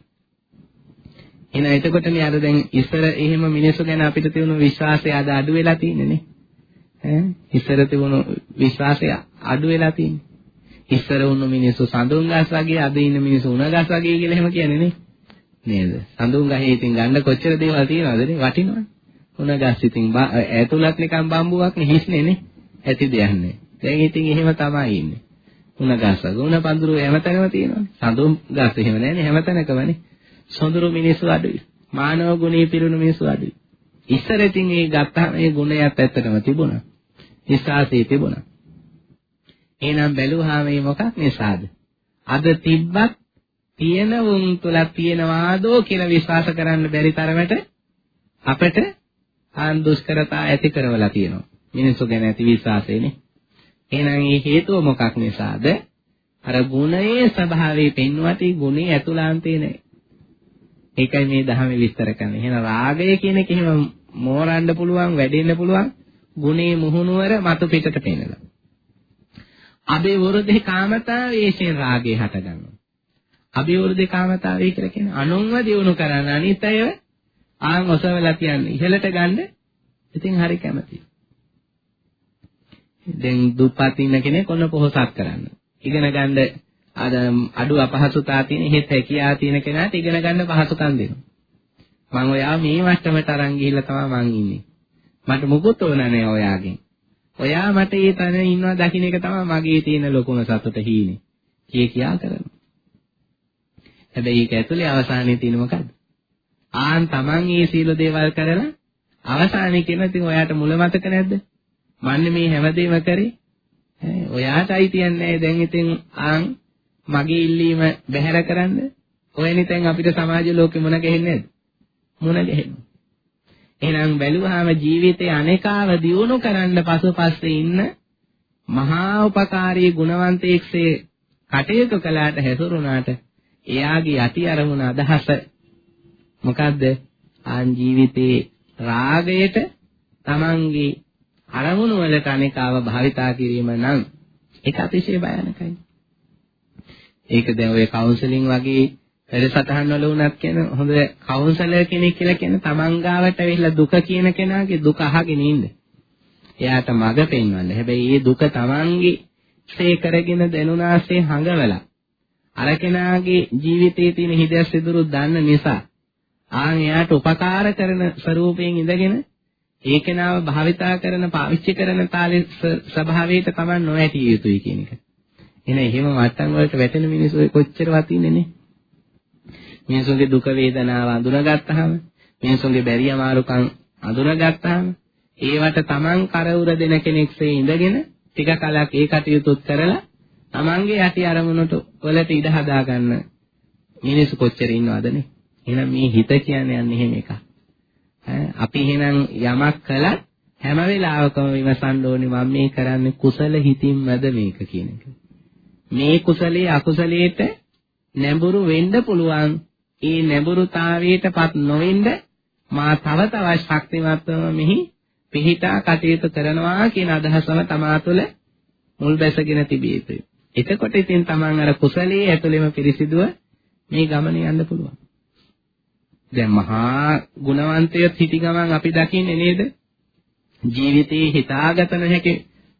එහෙනම් එතකොටනේ අර දැන් ඉස්සර එහෙම මිනිස්සු ගැන අපිට තියුණු විශ්වාසය අද අඩු වෙලා තියෙන්නේ නේ. ඈ ඉස්සර තිබුණු විශ්වාසය අඩු වෙලා තියෙන්නේ. ඉස්සර වුණු මිනිස්සු සඳුන් ගස් වගේ අද ඉන්න මිනිස්සු උණ ගස් වගේ කියලා එහෙම කියන්නේ නේ. නේද? සඳුන් ගහේ ඉතින් ගන්න කොච්චර දේවල් තියෙනවද නේ? වටිනවනේ. උණ ගස් ඉතින් ඇතුළත් නිකන් බම්බුවක් නේ හිස්නේ නේ. ඇති දෙයක් නෑ. දැන් ඉතින් එහෙම තමයි ඉන්නේ. උණ ගස් වගේ. උණ පඳුරු හැමතැනම තියෙනවනේ. සඳුන් ගස් එහෙම නෑනේ හැමතැනකමනේ. සොඳුරු මිනිස්සු අඩුයි. මානව ගුණී පිරුණු මිනිස්සු අඩුයි. ඉස්සර ඉතින් ඒ ගත්තාම ඒ ගුණයක් ඇත්තටම තිබුණා. විශ්වාසය තිබුණා. එහෙනම් බැලුවාම මේ මොකක් නිසාද? අද තිබ්බත් තියෙන උන් තුල තියෙනවාදෝ කියලා විශ්වාස කරන්න බැරි තරමට අපිට ආන් දුෂ්කරතා ඇති කරවලා තියෙනවා. මිනිස්සු ගැන ඇති විශ්වාසයනේ. එහෙනම් මේ හේතුව මොකක් නිසාද? අර ගුණයේ ස්වභාවය පෙන්වති ගුණේ ඇතුළාන්තේ නෑ. ඒකයි මේ ධර්මයේ විස්තර කරන්නේ. එහෙනම් රාගය කියන එක එහෙම මෝරන්න පුළුවන්, වැඩෙන්න පුළුවන්. ගුණේ මුහුණුවර මතු පිටට පෙන්නලා. අබේ වරදේ කාමතා වේශයෙන් රාගය හට ගන්නවා. අබේ වරදේ කාමතාවේ කියලා කියන්නේ අනුන්ව දියුණු කරන අනිත් අය ආන් ඔසවලා කියන්නේ ඉහළට ගන්න ඉතින් හරි කැමතියි. දැන් දුප්පත් ඉන්න කෙනෙක් ඔන්න පොහොසත් කරන්න. ඉගෙන ගන්න අර අඩු අපහසුතා තියෙන හිත හැකියාව තියෙන කෙනාට ඉගෙන ගන්න පහසුකම් දෙනවා. මම ඔයා මේ මට්ටමට අරන් ගිහිල්ලා තමයි මං ඉන්නේ. මට මුකුත් ඕන නැහැ ඔයාගෙන්. ඔයා මට ඒ තැන ඉන්නවා දකින්න එක තමයි මගේ තියෙන ලොකුම සතුට හීනේ. කිය කියා කරනවා. හැබැයි ඒක ඇතුලේ අවසානයේ තියෙන මොකද්ද? ආන් Taman මේ සීල දේවල් කරලා අවසානයේ කියන ඉතින් ඔයාට මුල මතක නැද්ද? මන්නේ මේ හැමදේම කරේ. ඔයාට අයිතියක් නැහැ. දැන් ඉතින් ආන් මගේ ඉල්ලීම බැහැර කරන්න. ඔයනි තැන් අපිට සමාජ ලෝකෙ මුණ ගැහෙන්නේ නැද්ද? මුණ ගැහෙනවා. එහෙනම් බැලුවාම ජීවිතේ අනේකාව දියුණු කරන්න පසුපස්සේ ඉන්න මහා උපකාරී ගුණවන්තයෙක්සේ කටයුතු කළාට හැසුරුණාට එයාගේ යටි අරමුණ අදහස මොකද්ද? ආන් ජීවිතේ රාගයට තමන්ගේ අරමුණු වලට අනේකාව භාවිතා කිරීම නම් ඒක අතිශය භයානකයි. ඒක දැන් ඔය කවුන්සලින් වගේ වැඩසටහන් වල වුණත් කියන හොඳ කවුන්සලර් කෙනෙක් කියලා කියන තමන් ගාවට ඇවිල්ලා දුක කියන කෙනාගේ දුක අහගෙන ඉන්න. එයාට මඟ පෙන්වන්න. හැබැයි මේ දුක තමන්ගේ සේ කරගෙන දැනුණාසේ හඟවලා අර කෙනාගේ ජීවිතයේ තියෙන හිදැස් සිදුරු දන්න නිසා ආන් එයාට උපකාර කරන ස්වરૂපයෙන් ඉඳගෙන ඒ කෙනාව භාවිතා කරන පාවිච්චි කරන තාලේ ස්වභාවයට Taman නොඇටිය යුතුයි කියන එක. එන එහෙම මට්ටම් වලට වැටෙන මිනිස්සු කොච්චරවත් ඉන්නේ නේ. මිනිසුන්ගේ දුක වේදනාව අඳුනගත්තාම මිනිසුන්ගේ බැරි අමාරුකම් අඳුනගත්තාම ඒවට Taman කරවුර දෙන කෙනෙක්සේ ඉඳගෙන ටික කලක් ඒ කටයුතුත් කරලා Tamanගේ යටි අරමුණට වලට ඉඩ හදා ගන්න මිනිස්සු කොච්චර ඉන්නවදනේ. එහෙනම් මේ හිත කියන්නේ යන්නේ එහෙම එකක්. අපි එහෙනම් යමක් කළත් හැම වෙලාවකම විමසන්න ඕනේ මම මේ කරන්නේ කුසල හිතින්මද මේක කියන එක. මේ කුසලයේ අකුසලයට නැඹුරු වෙන්න පුළුවන්. ඒ නැඹුරුතාවයටපත් නොවෙන්න මා තව තවත් ශක්තිමත්වම මෙහි පිහිටා කටයුතු කරනවා කියන අදහසම තමා තුළ මුල් බැසගෙන තිබිය යුතුයි. එතකොට ඉතින් තමන් අර කුසලයේ ඇතුළෙම පිරිසිදුව මේ ගමන යන්න පුළුවන්. දැන් මහා ගුණවන්තයෙක් හිටි ගමන් අපි දකින්නේ නේද? ජීවිතේ හිතාගත නොහැකි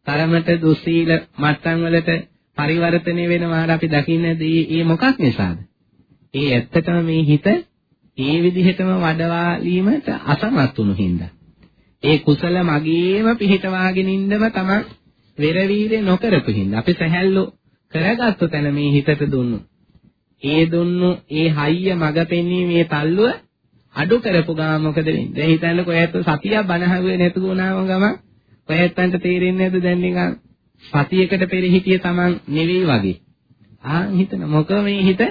තරමට දුස්සීල මට්ටම් වලට පරිවර්තනය වෙනවා අපි දකින්නේ ඒ මොකක් නිසාද? ඒ ඇත්තටම මේ හිත ඒ විදිහටම වඩවාලීමට අසමත් වුණු හින්දා. ඒ කුසල මගේම පිහිටවාගෙන ඉන්නම තමයි වෙර වීරේ නොකරපු හින්දා. අපි සැහැල්ලු කරගත්තු තැන මේ හිතට දුන්නු. ඒ දුන්නු ඒ හයිය මග පෙන්වීමේ තල්ලුව අඩු කරපු ගමන් මොකද වෙන්නේ? දැන් හිතන්නකෝ ඔයත් සතියක් බනහුවේ නැතු වුණාම ගම ඔයත්න්ට තේරෙන්නේ නැද්ද දැන් නිකන් සතියකට පෙර හිටිය Taman නෙවෙයි වගේ. ආන් හිතන මොකද මේ හිත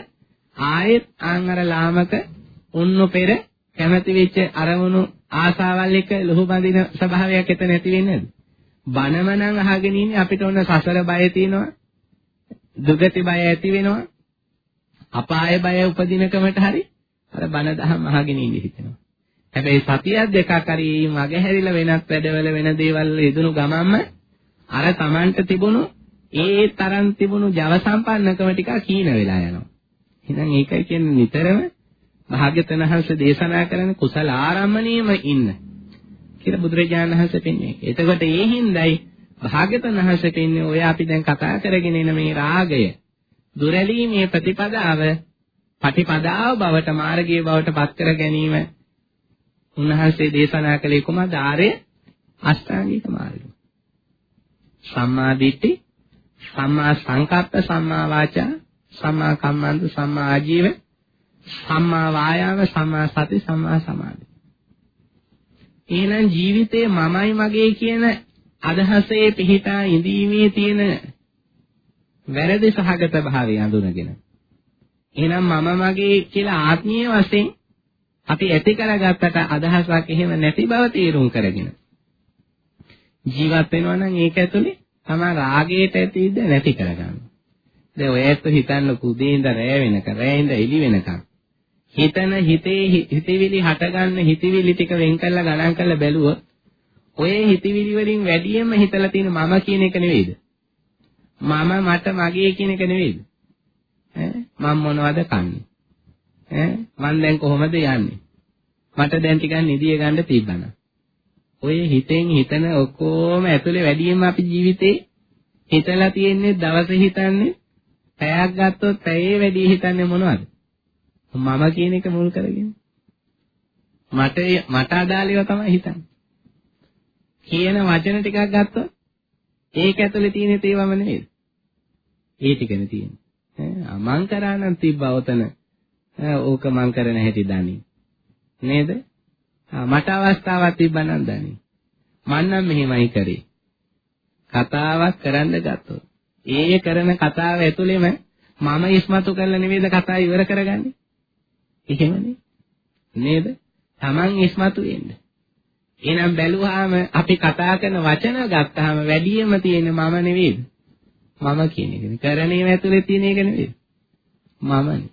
ආයෙත් ආන් අර ලාමක උන්නු පෙර කැමැති වෙච්ච අරමුණු ආසාවල් එක්ක ලොහු බඳින ස්වභාවයක් එතන නැති වෙන්නේ නැද්ද? බනමනම් අහගෙන ඉන්නේ අපිට ඔන්න සසර බය තියෙනවා. දුගති බය ඇති වෙනවා. අපාය බය උපදිනකමට හරි අර බණ දහම් අහගෙන ඉඳි හිතෙනවා. හැබැයි සතියක් දෙකක් හරි මගහැරිලා වෙනත් වැඩවල වෙන දේවල් යෙදුණු ගමන්ම අර Tamanට තිබුණු ඒ තරම් තිබුණු ජව සම්පන්නකම ටික කීන වෙලා යනවා. එහෙනම් ඒකයි කියන්නේ නිතරම භාග්‍යවතුන් වහන්සේ දේශනා කරන කුසල ආරම්මණයෙම ඉන්න කියලා බුදුරජාණන් වහන්සේ පෙන්වන්නේ. එතකොට ඒ හිඳයි භාග්‍යවතුන් වහන්සේ පෙන්වන්නේ ඔය අපි දැන් කතා කරගෙන එන මේ රාගය දුරලීමේ ප්‍රතිපදාව පටිපදාව බවට මාර්ගයේ බවට පත් කර ගැනීම උන්වහන්සේ දේශනා කළේ කොහොමද? ආර්ය අෂ්ටාංගික මාර්ගය. සම්මා දිට්ඨි, සම්මා සංකප්ප, සම්මා වාචා, සම්මා කම්මන්ත, සම්මා ආජීව, සම්මා වායාම, සම්මා සති, සම්මා සමාධි. එහෙනම් ජීවිතේ මමයි මගේ කියන අදහසේ පිහිටා ඉඳීමේ තියෙන වැරදි සහගත භාවය අඳුනගෙන එහෙනම් මම මගේ කියලා ආත්මීය වශයෙන් අපි ඇති කරගත්තට අදහසක් එහෙම නැති බව තේරුම් කරගෙන ජීවත් වෙනවා නම් ඒක ඇතුලේ තමයි රාගයට ඇතිද නැති කරගන්න. දැන් ඔය ඇත්ත හිතන්න කුදේ ඉඳ රැ වෙනකන් රැ ඉඳ එළි වෙනකන් හිතන හිතේ හිතවිලි හටගන්න හිතවිලි ටික වෙන් කරලා ගණන් කරලා බැලුවොත් ඔය හිතවිලි වලින් වැඩියෙන්ම හිතලා තියෙන මම කියන එක නෙවෙයිද? මම මට මගේ කියන එක නෙවෙයිද? මම මොනවද කන්නේ? ඈ මං දැන් කොහොමද යන්නේ? මට දැන් ටිකක් නිදිය ගන්න තිබ්බනම්. ඔය හිතෙන් හිතන ඔක්කොම ඇතුලේ වැඩියෙන්ම අපි ජීවිතේ හිතලා තියෙන්නේ දවසේ හිතන්නේ පැයක් ගත්තොත් පැයේ වැඩි හිතන්නේ මොනවද? මම කියන එක මුල් කරගෙන. මට මට අදාළව තමයි හිතන්නේ. කියන වචන ටිකක් ගත්තොත් ඒක ඇතුලේ තියෙන තේවම නෙමෙයි. ඒ ටිකනේ තියෙන්නේ. මං කරා නම් තිබ්බා ඔතන. ඕක මං කරන හැටි දනි. නේද? මට අවස්ථාවක් තිබ්බා නම් දනි. මං නම් මෙහෙමයි කරේ. කතාවක් කරන්න ගත්තොත් ඒ කරන කතාව ඇතුළෙම මම ඉස්මතු කරලා නෙවෙයිද කතාව ඉවර කරගන්නේ? එහෙමනේ. නේද? Taman ඉස්මතු වෙන්න. එහෙනම් බැලුවාම අපි කතා කරන වචන ගත්තාම වැඩියෙන්ම තියෙන මම නෙවෙයිද? මම කියන එකනේ. කරණේ ඇතුලේ තියෙන එක නෙවෙයි. මමනේ.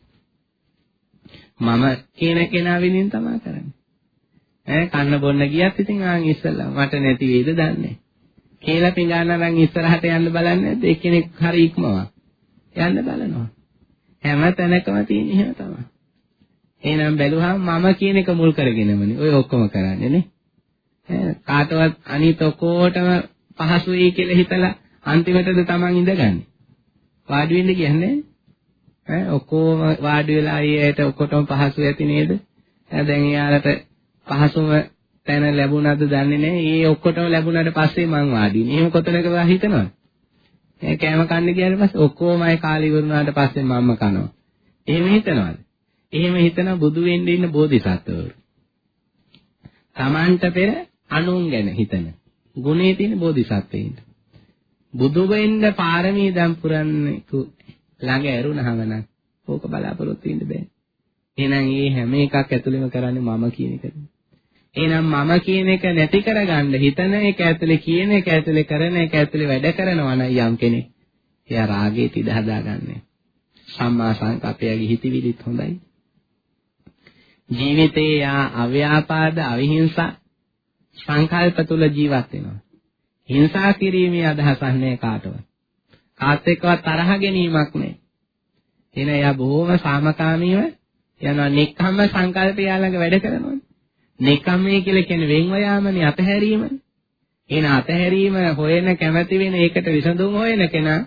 මම කියන කෙනා විදිහින් තමයි කරන්නේ. ඈ කන්න බොන්න ගියත් ඉතින් ආන් ඉස්සල්ලා මට නැති වේද දන්නේ. කියලා පිඟානරන් ඉස්සරහට යන්න බලන්නේ නැද්ද? එක්කෙනෙක් හරි ඉක්මවා. යන්න බලනවා. හැම තැනකම තියෙන එහෙම තමයි. එහෙනම් බැලුවාම මම කියන එක මුල් කරගෙනමනේ ඔය ඔක්කොම කරන්නේ නේ. කාටවත් අනිත් ඔක්කොටම පහසු වෙයි කියලා හිතලා අන්තිමටද Taman ඉඳගන්නේ. වාඩි වෙන්න කියන්නේ ඈ ඔක්කොම වාඩි වෙලා අයියට ඔක්කොටම පහසු ඇති නේද? දැන් එයාලට පහසුම තැන ලැබුණාද දන්නේ නැහැ. ඒ ඔක්කොටම ලැබුණාට පස්සේ මං වාඩි වෙන්නේ. එහෙම කොතනකද හිතනවද? ඒ කෑම කන්නේ කියන පස්සේ ඔක්කොම අය කාලි වුණාට පස්සේ මම්ම කනවා. එහෙම හිතනවද? එහෙම හිතන බුදු වෙන්න ඉන්න බෝධිසත්වවරු. Tamanට පෙර අනුන් ගැන හිතන. ගුණේ තියෙන බෝධිසත්වයින්ට. බුදු වෙන්න පාරමී දම් පුරන්නේ ළඟ ඇරුණාම නම් ඕක බලාපොරොත්තු වෙන්න බෑ. එහෙනම් මේ හැම එකක් ඇතුළෙම කරන්නේ මම කියන එකද? එහෙනම් මම කියන එක නැති කරගන්න හිතන එක ඇතුලේ කියන එක ඇතුලේ කරන එක ඇතුලේ වැඩ කරනවා නම් යම් කෙනෙක් එයා රාගයට ඉඩ හදාගන්නේ. සම්මා සංකප්පයගේ හිතවිලිත් හොඳයි. ජීවිතේ යා අව්‍යාපාද අවිහිංසා සංකල්ප තුල ජීවත් වෙනවා. හිංසා කිරීමේ අදහසක් නැහැ කාටවත්. කාත් එක්කවත් තරහ ගැනීමක් නැහැ. එන එයා බොහොම සාමකාමීව යනවා. නික්කම්ම සංකල්පය ළඟ වැඩ කරනවා. නික්කම්මේ කියලා කියන්නේ වෙන්ව යාමනේ අතහැරීමනේ. එන අතහැරීම හොයන කැමැති වෙන ඒකට විසඳුම් හොයන කෙනා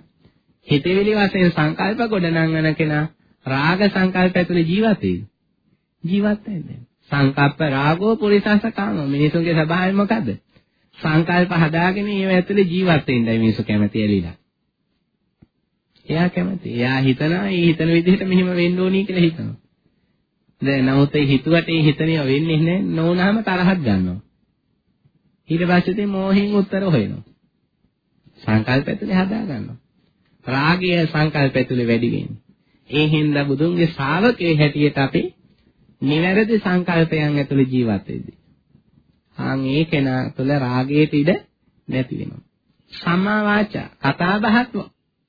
හිතවිලි වශයෙන් සංකල්ප ගොඩනංවන කෙනා රාග සංකල්ප ඇතුලේ ජීවත් වෙයි. ජීවත් වෙන්නේ. සංකප්ප රාගෝ පුරිසස කාම මිනිසුන්ගේ ස්වභාවය මොකද්ද? සංකල්ප හදාගෙන ඒව ඇතුලේ ජීවත් වෙන්නයි මිනිස්සු කැමති ඇලිලා. එයා කැමති. එයා හිතනවා ඒ හිතන විදිහට මෙහෙම වෙන්න ඕනි කියලා හිතනවා. දැන් නමුත් ඒ හිතුවට ඒ හිතනිය වෙන්නේ නැහැ. නෝනාම තරහක් ගන්නවා. ඊට පස්සේ ඉතින් මෝහින් උත්තර හොයනවා. සංකල්ප ඇතුලේ හදා ගන්නවා. රාගය සංකල්ප ඇතුලේ වැඩි වෙන්නේ. ඒ හින්දා බුදුන්ගේ ශ්‍රාවකේ හැටියට අපි නිවැරදි සංකල්පයන් ඇතුලේ ජීවත් වෙද්දී. ආන් ඒ කෙනා තුළ රාගයට ඉඩ නැති වෙනවා. සම්මා වාචා කතා බහත්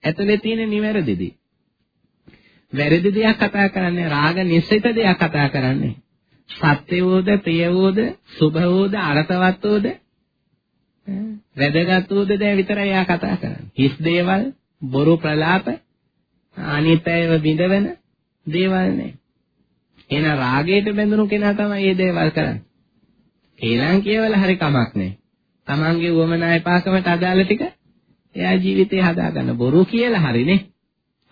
ඇතුලේ තියෙන නිවැරදිදී. වැරදි දෙයක් කතා කරන්නේ රාග නිසිත දෙයක් කතා කරන්නේ. සත්‍යවෝද ප්‍රියවෝද සුභවෝද අරතවත්වෝද වැදගත්වෝද දැන් විතරයි යා කතා කරන්නේ. හිස් දේවල් බොරු ප්‍රලාප අනිත්‍යව බිඳවන දේවල් නේ. එහෙනම් රාගයට බැඳුණු කෙනා තමයි මේ දේවල් කරන්නේ. කේලම් කියවල හරි කමක් නැහැ. Tamange උවමනා එපාකමට අදාළ ටික එයා ජීවිතේ හදාගන්න බොරු කියලා හරිනේ.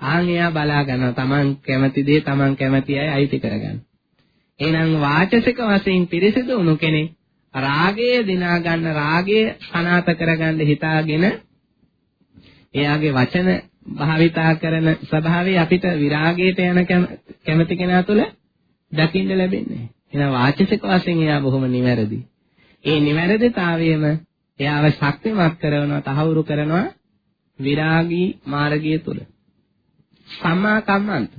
ආන් එයා බලා ගන්නවා Taman කැමති දේ Taman කැමති අය අයිති කරගන්න. එහෙනම් වාචසික වශයෙන් පිරිසිදු වුණු කෙනෙක් රාගය දිනා ගන්න රාගය සනාත කරගන්න හිතාගෙන එයාගේ වචන භාවිතා කරන ස්වභාවය අපිට විරාගයට යන කැමති කෙනා තුළ දකින්න ලැබෙන්නේ. එහෙනම් වාචසික වශයෙන් එයා බොහොම නිවැරදි. ඒ නිවැරදිතාවයම එයාව ශක්තිමත් කරනවා, තහවුරු කරනවා විරාගී මාර්ගය තුල. සම්මා කම්මන්ත.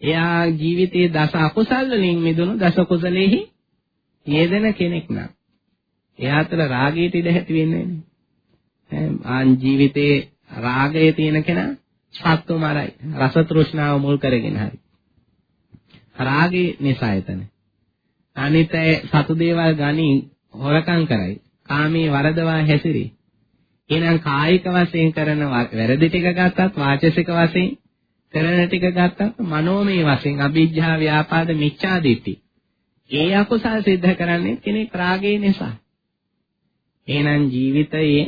එයා ජීවිතයේ දස අකුසල් වලින් මිදුණු දස කුසලෙහි යෙදෙන කෙනෙක් නම් එයා තුළ රාගයට ඉඩ ඇති වෙන්නේ නැහැ. ආන් ජීවිතයේ රාගය තියෙන කෙනා සත්තු මරයි. රස තෘෂ්ණාව මුල් කරගෙන හරි. රාගේ නිසා එතන. අනිත් අය සතු දේවල් ගනි හොරකම් කරයි. කාමයේ වරදවා හැසිරේ. එහෙනම් කායික වශයෙන් කරන වැරදි ටික ගත්තත් වාචසික වශයෙන් කරන ටික ගත්තත් මනෝමය වශයෙන් අභිජ්ජා ව්‍යාපාද මිච්ඡා දිට්ඨි. ඒ අකුසල් සිද්ධ කරන්නේ කෙනෙක් රාගය නිසා. එහෙනම් ජීවිතයේ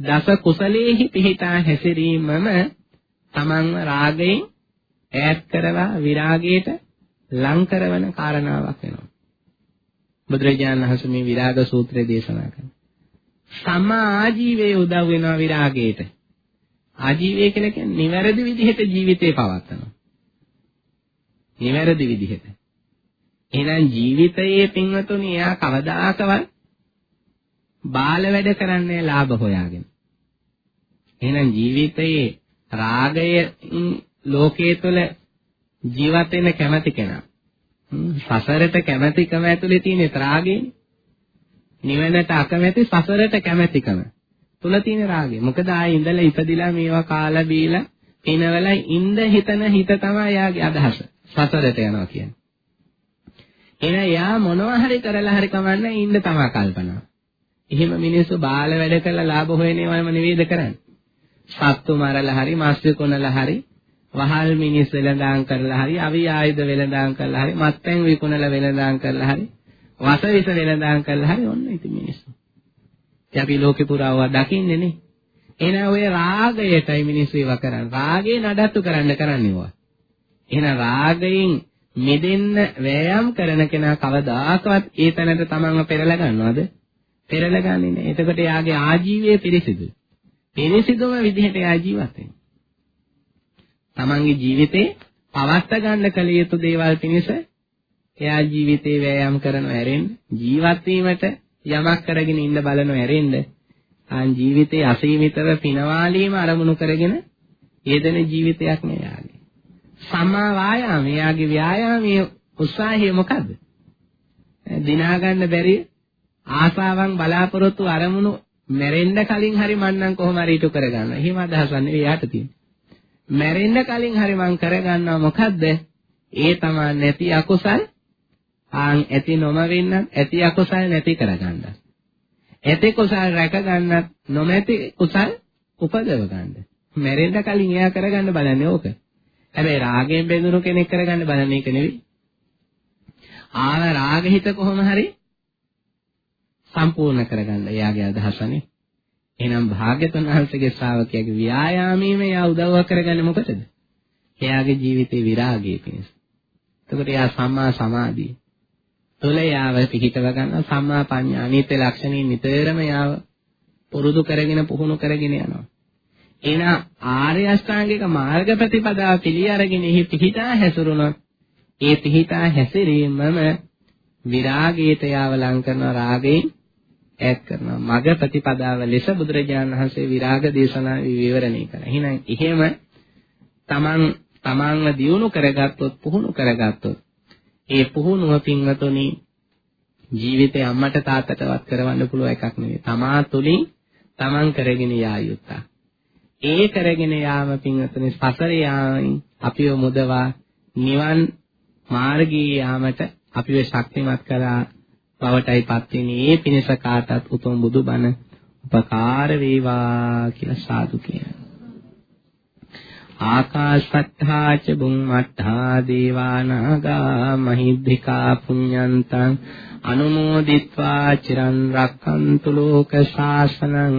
දස කුසලයේහි පිහිටා හැසිරීමම තමන්ව රාගයෙන් ඈත් කරලා විරාගයට ලං කරවන කාරණාවක් වෙනවා. බුදුරජාණන් වහන්සේ මේ විරාග සූත්‍රය දේශනා කරනවා. සම්මා ආජීවයේ උදව් වෙනවා විරාගයට. ආජීවය කියලා කියන්නේ නිවැරදි විදිහට ජීවිතේ පවත්වනවා. නිවැරදි විදිහට. එහෙනම් ජීවිතයේ පින්වතුනි එයා කවදාකවත් බාල වැඩ කරන්නේ ලාභ හොයාගෙන. එහෙනම් ජීවිතයේ රාගය ලෝකයේ තුල ජීවත් වෙන්න කැමති කෙනා. සසරට කැමැතිකම ඇතුලේ තියෙන රාගයනේ. නිවනට අකමැති සසරට කැමැතිකම. තුල තියෙන රාගය. මොකද ආයේ ඉඳලා ඉපදිලා මේවා කාලා බීලා පිනවල ඉඳ හිතන හිත තමයි යාගේ අදහස. සසරට යනවා කියන්නේ. එහෙනම් යා මොනවා හරි කරලා හරි කමන්නේ ඉන්න තමයි කල්පනා. එහෙම මිනිස්සු බාල වැඩ කරලා ලාභ හොයනේවම නෙවෙයිද කරන්නේ. සත්තු මරලා හරි මස් විකුණලා හරි වහල් මිනිස් වෙලඳාම් කරලා හරි අවි ආයුධ වෙලඳාම් කරලා හරි මත්පැන් විකුණලා වෙලඳාම් කරලා හරි වස විස වෙලඳාම් කරලා හරි ඔන්න ඉතින් මිනිස්සු. ඉතින් අපි ලෝකේ පුරාව දකින්නේ නේ. එහෙනම් ඔය රාගයටයි මිනිස්සු ඒවා කරන්නේ. රාගේ නඩත්තු කරන්න කරන්නේ ඒවා. එහෙනම් රාගයෙන් මෙදෙන්න වෑයම් කරන කෙනා කවදාකවත් ඒ තැනට තමන්ව පෙරලා ගන්නවද? පෙරලා ගන්නේ නැහැ. එතකොට යාගේ ආජීවය පිරිසිදුයි. පිරිසිදුම විදිහට යා ජීවත් වෙනවා. තමන්ගේ ජීවිතේ පවත්ත ගන්න කල යුතු දේවල් පිණිස එයා ජීවිතේ වෑයම් කරනව ඇරෙන්න ජීවත් වීමට යමක් කරගෙන ඉන්න බලනව ඇරෙන්න ආන් ජීවිතේ අසීමිතව පිනවාලීම අරමුණු කරගෙන යෙදෙන ජීවිතයක් නේ යාගේ. සම්මා වායාම එයාගේ ව්‍යායාමයේ උත්සාහය මොකද්ද? දිනා ගන්න බැරි ආසාවන් බලාපොරොත්තු අරමුණු මැරෙන්න කලින් හරි මන්නම් කොහොම හරි ඉටු කරගන්න. එහෙම අදහසක් නෙවෙයි යාට තියෙන්නේ. මැරෙන්න කලින් හරි මං කරගන්නවා මොකද්ද? ඒ තමා නැති අකුසල් ආන් ඇති නොම වෙන්න ඇති අකුසල් නැති කරගන්න. ඇති කුසල් රැක ගන්නත් නොමැති කුසල් උපදව ගන්න. මැරෙන්න කලින් එයා කරගන්න බලන්නේ ඕක. හැබැයි රාගයෙන් බැඳුණු කෙනෙක් කරගන්න බලන්නේ ඒක නෙවෙයි. ආව රාග හිත කොහොම හරි සම්පූර්ණ කරගන්න එයාගේ අදහසනේ. එහෙනම් භාග්‍යතුන් වහන්සේගේ ශ්‍රාවකයාගේ ව්‍යායාමීම එයා උදව්ව කරගන්නේ මොකටද? එයාගේ ජීවිතේ විරාගය පිණිස. එතකොට එයා සම්මා සමාධිය. තුල යාව පිහිටව ගන්න සම්මා පඤ්ඤා අනිත්‍ය ලක්ෂණින් නිතරම යාව පුරුදු කරගෙන පුහුණු කරගෙන යනවා. එහෙනම් ආර්ය අෂ්ටාංගික මාර්ග ප්‍රතිපදාව පිළි අරගෙන එහි පිහිටා හැසිරුණොත් ඒ පිහිටා හැසිරීමම විරාගයට යාව ලං කරන රාගයෙන් ඈත් කරනවා. මග ප්‍රතිපදාව ලෙස බුදුරජාණන් වහන්සේ විරාග දේශනා විවරණය කරා. එහෙනම් එහෙම තමන් තමන්ව දියුණු කරගත්තොත් පුහුණු කරගත්තොත් ඒ පුහුණුව පින්වතුනි ජීවිතේ අම්මට තාත්තටවත් කරවන්න පුළුවන් එකක් නෙවෙයි. තමා තුලින් තමන් කරගෙන යා යුත්තක්. ඒ කරගෙන යාම පින්වතුනි සසර යාමින් අපිව මුදවා නිවන් මාර්ගයේ යාමට අපිව ශක්තිමත් කරා බවටයිපත් වෙන්නේ ඒ පිණස කාටත් උතුම් බුදුබණ උපකාර වේවා කියලා සාදු කියනවා. ආකාශත්තා ච බුම්මත්තා දේවානාගා මහිද්దికා පුඤ්ඤන්තං අනුමෝදිත්වා චිරන් රක්칸තු ලෝක ශාසනං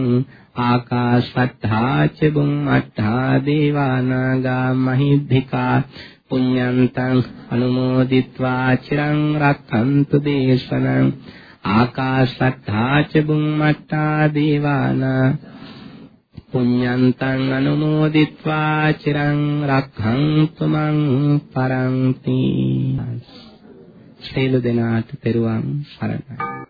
ආකාශත්තා ච බුම්මත්තා දේවානාගා මහිද්దికා පුඤ්ඤන්තං අනුමෝදිත්වා චිරං රක්ඛන්තු දේශනං ආකාශත්තා ච බුම්මත්තා දේවානා පුඤ්ඤන්තං අනුමෝදිත්වා චිරං රක්ඛන්තු මං පරන්ති සීල දෙනාට පෙරුවන් සරණයි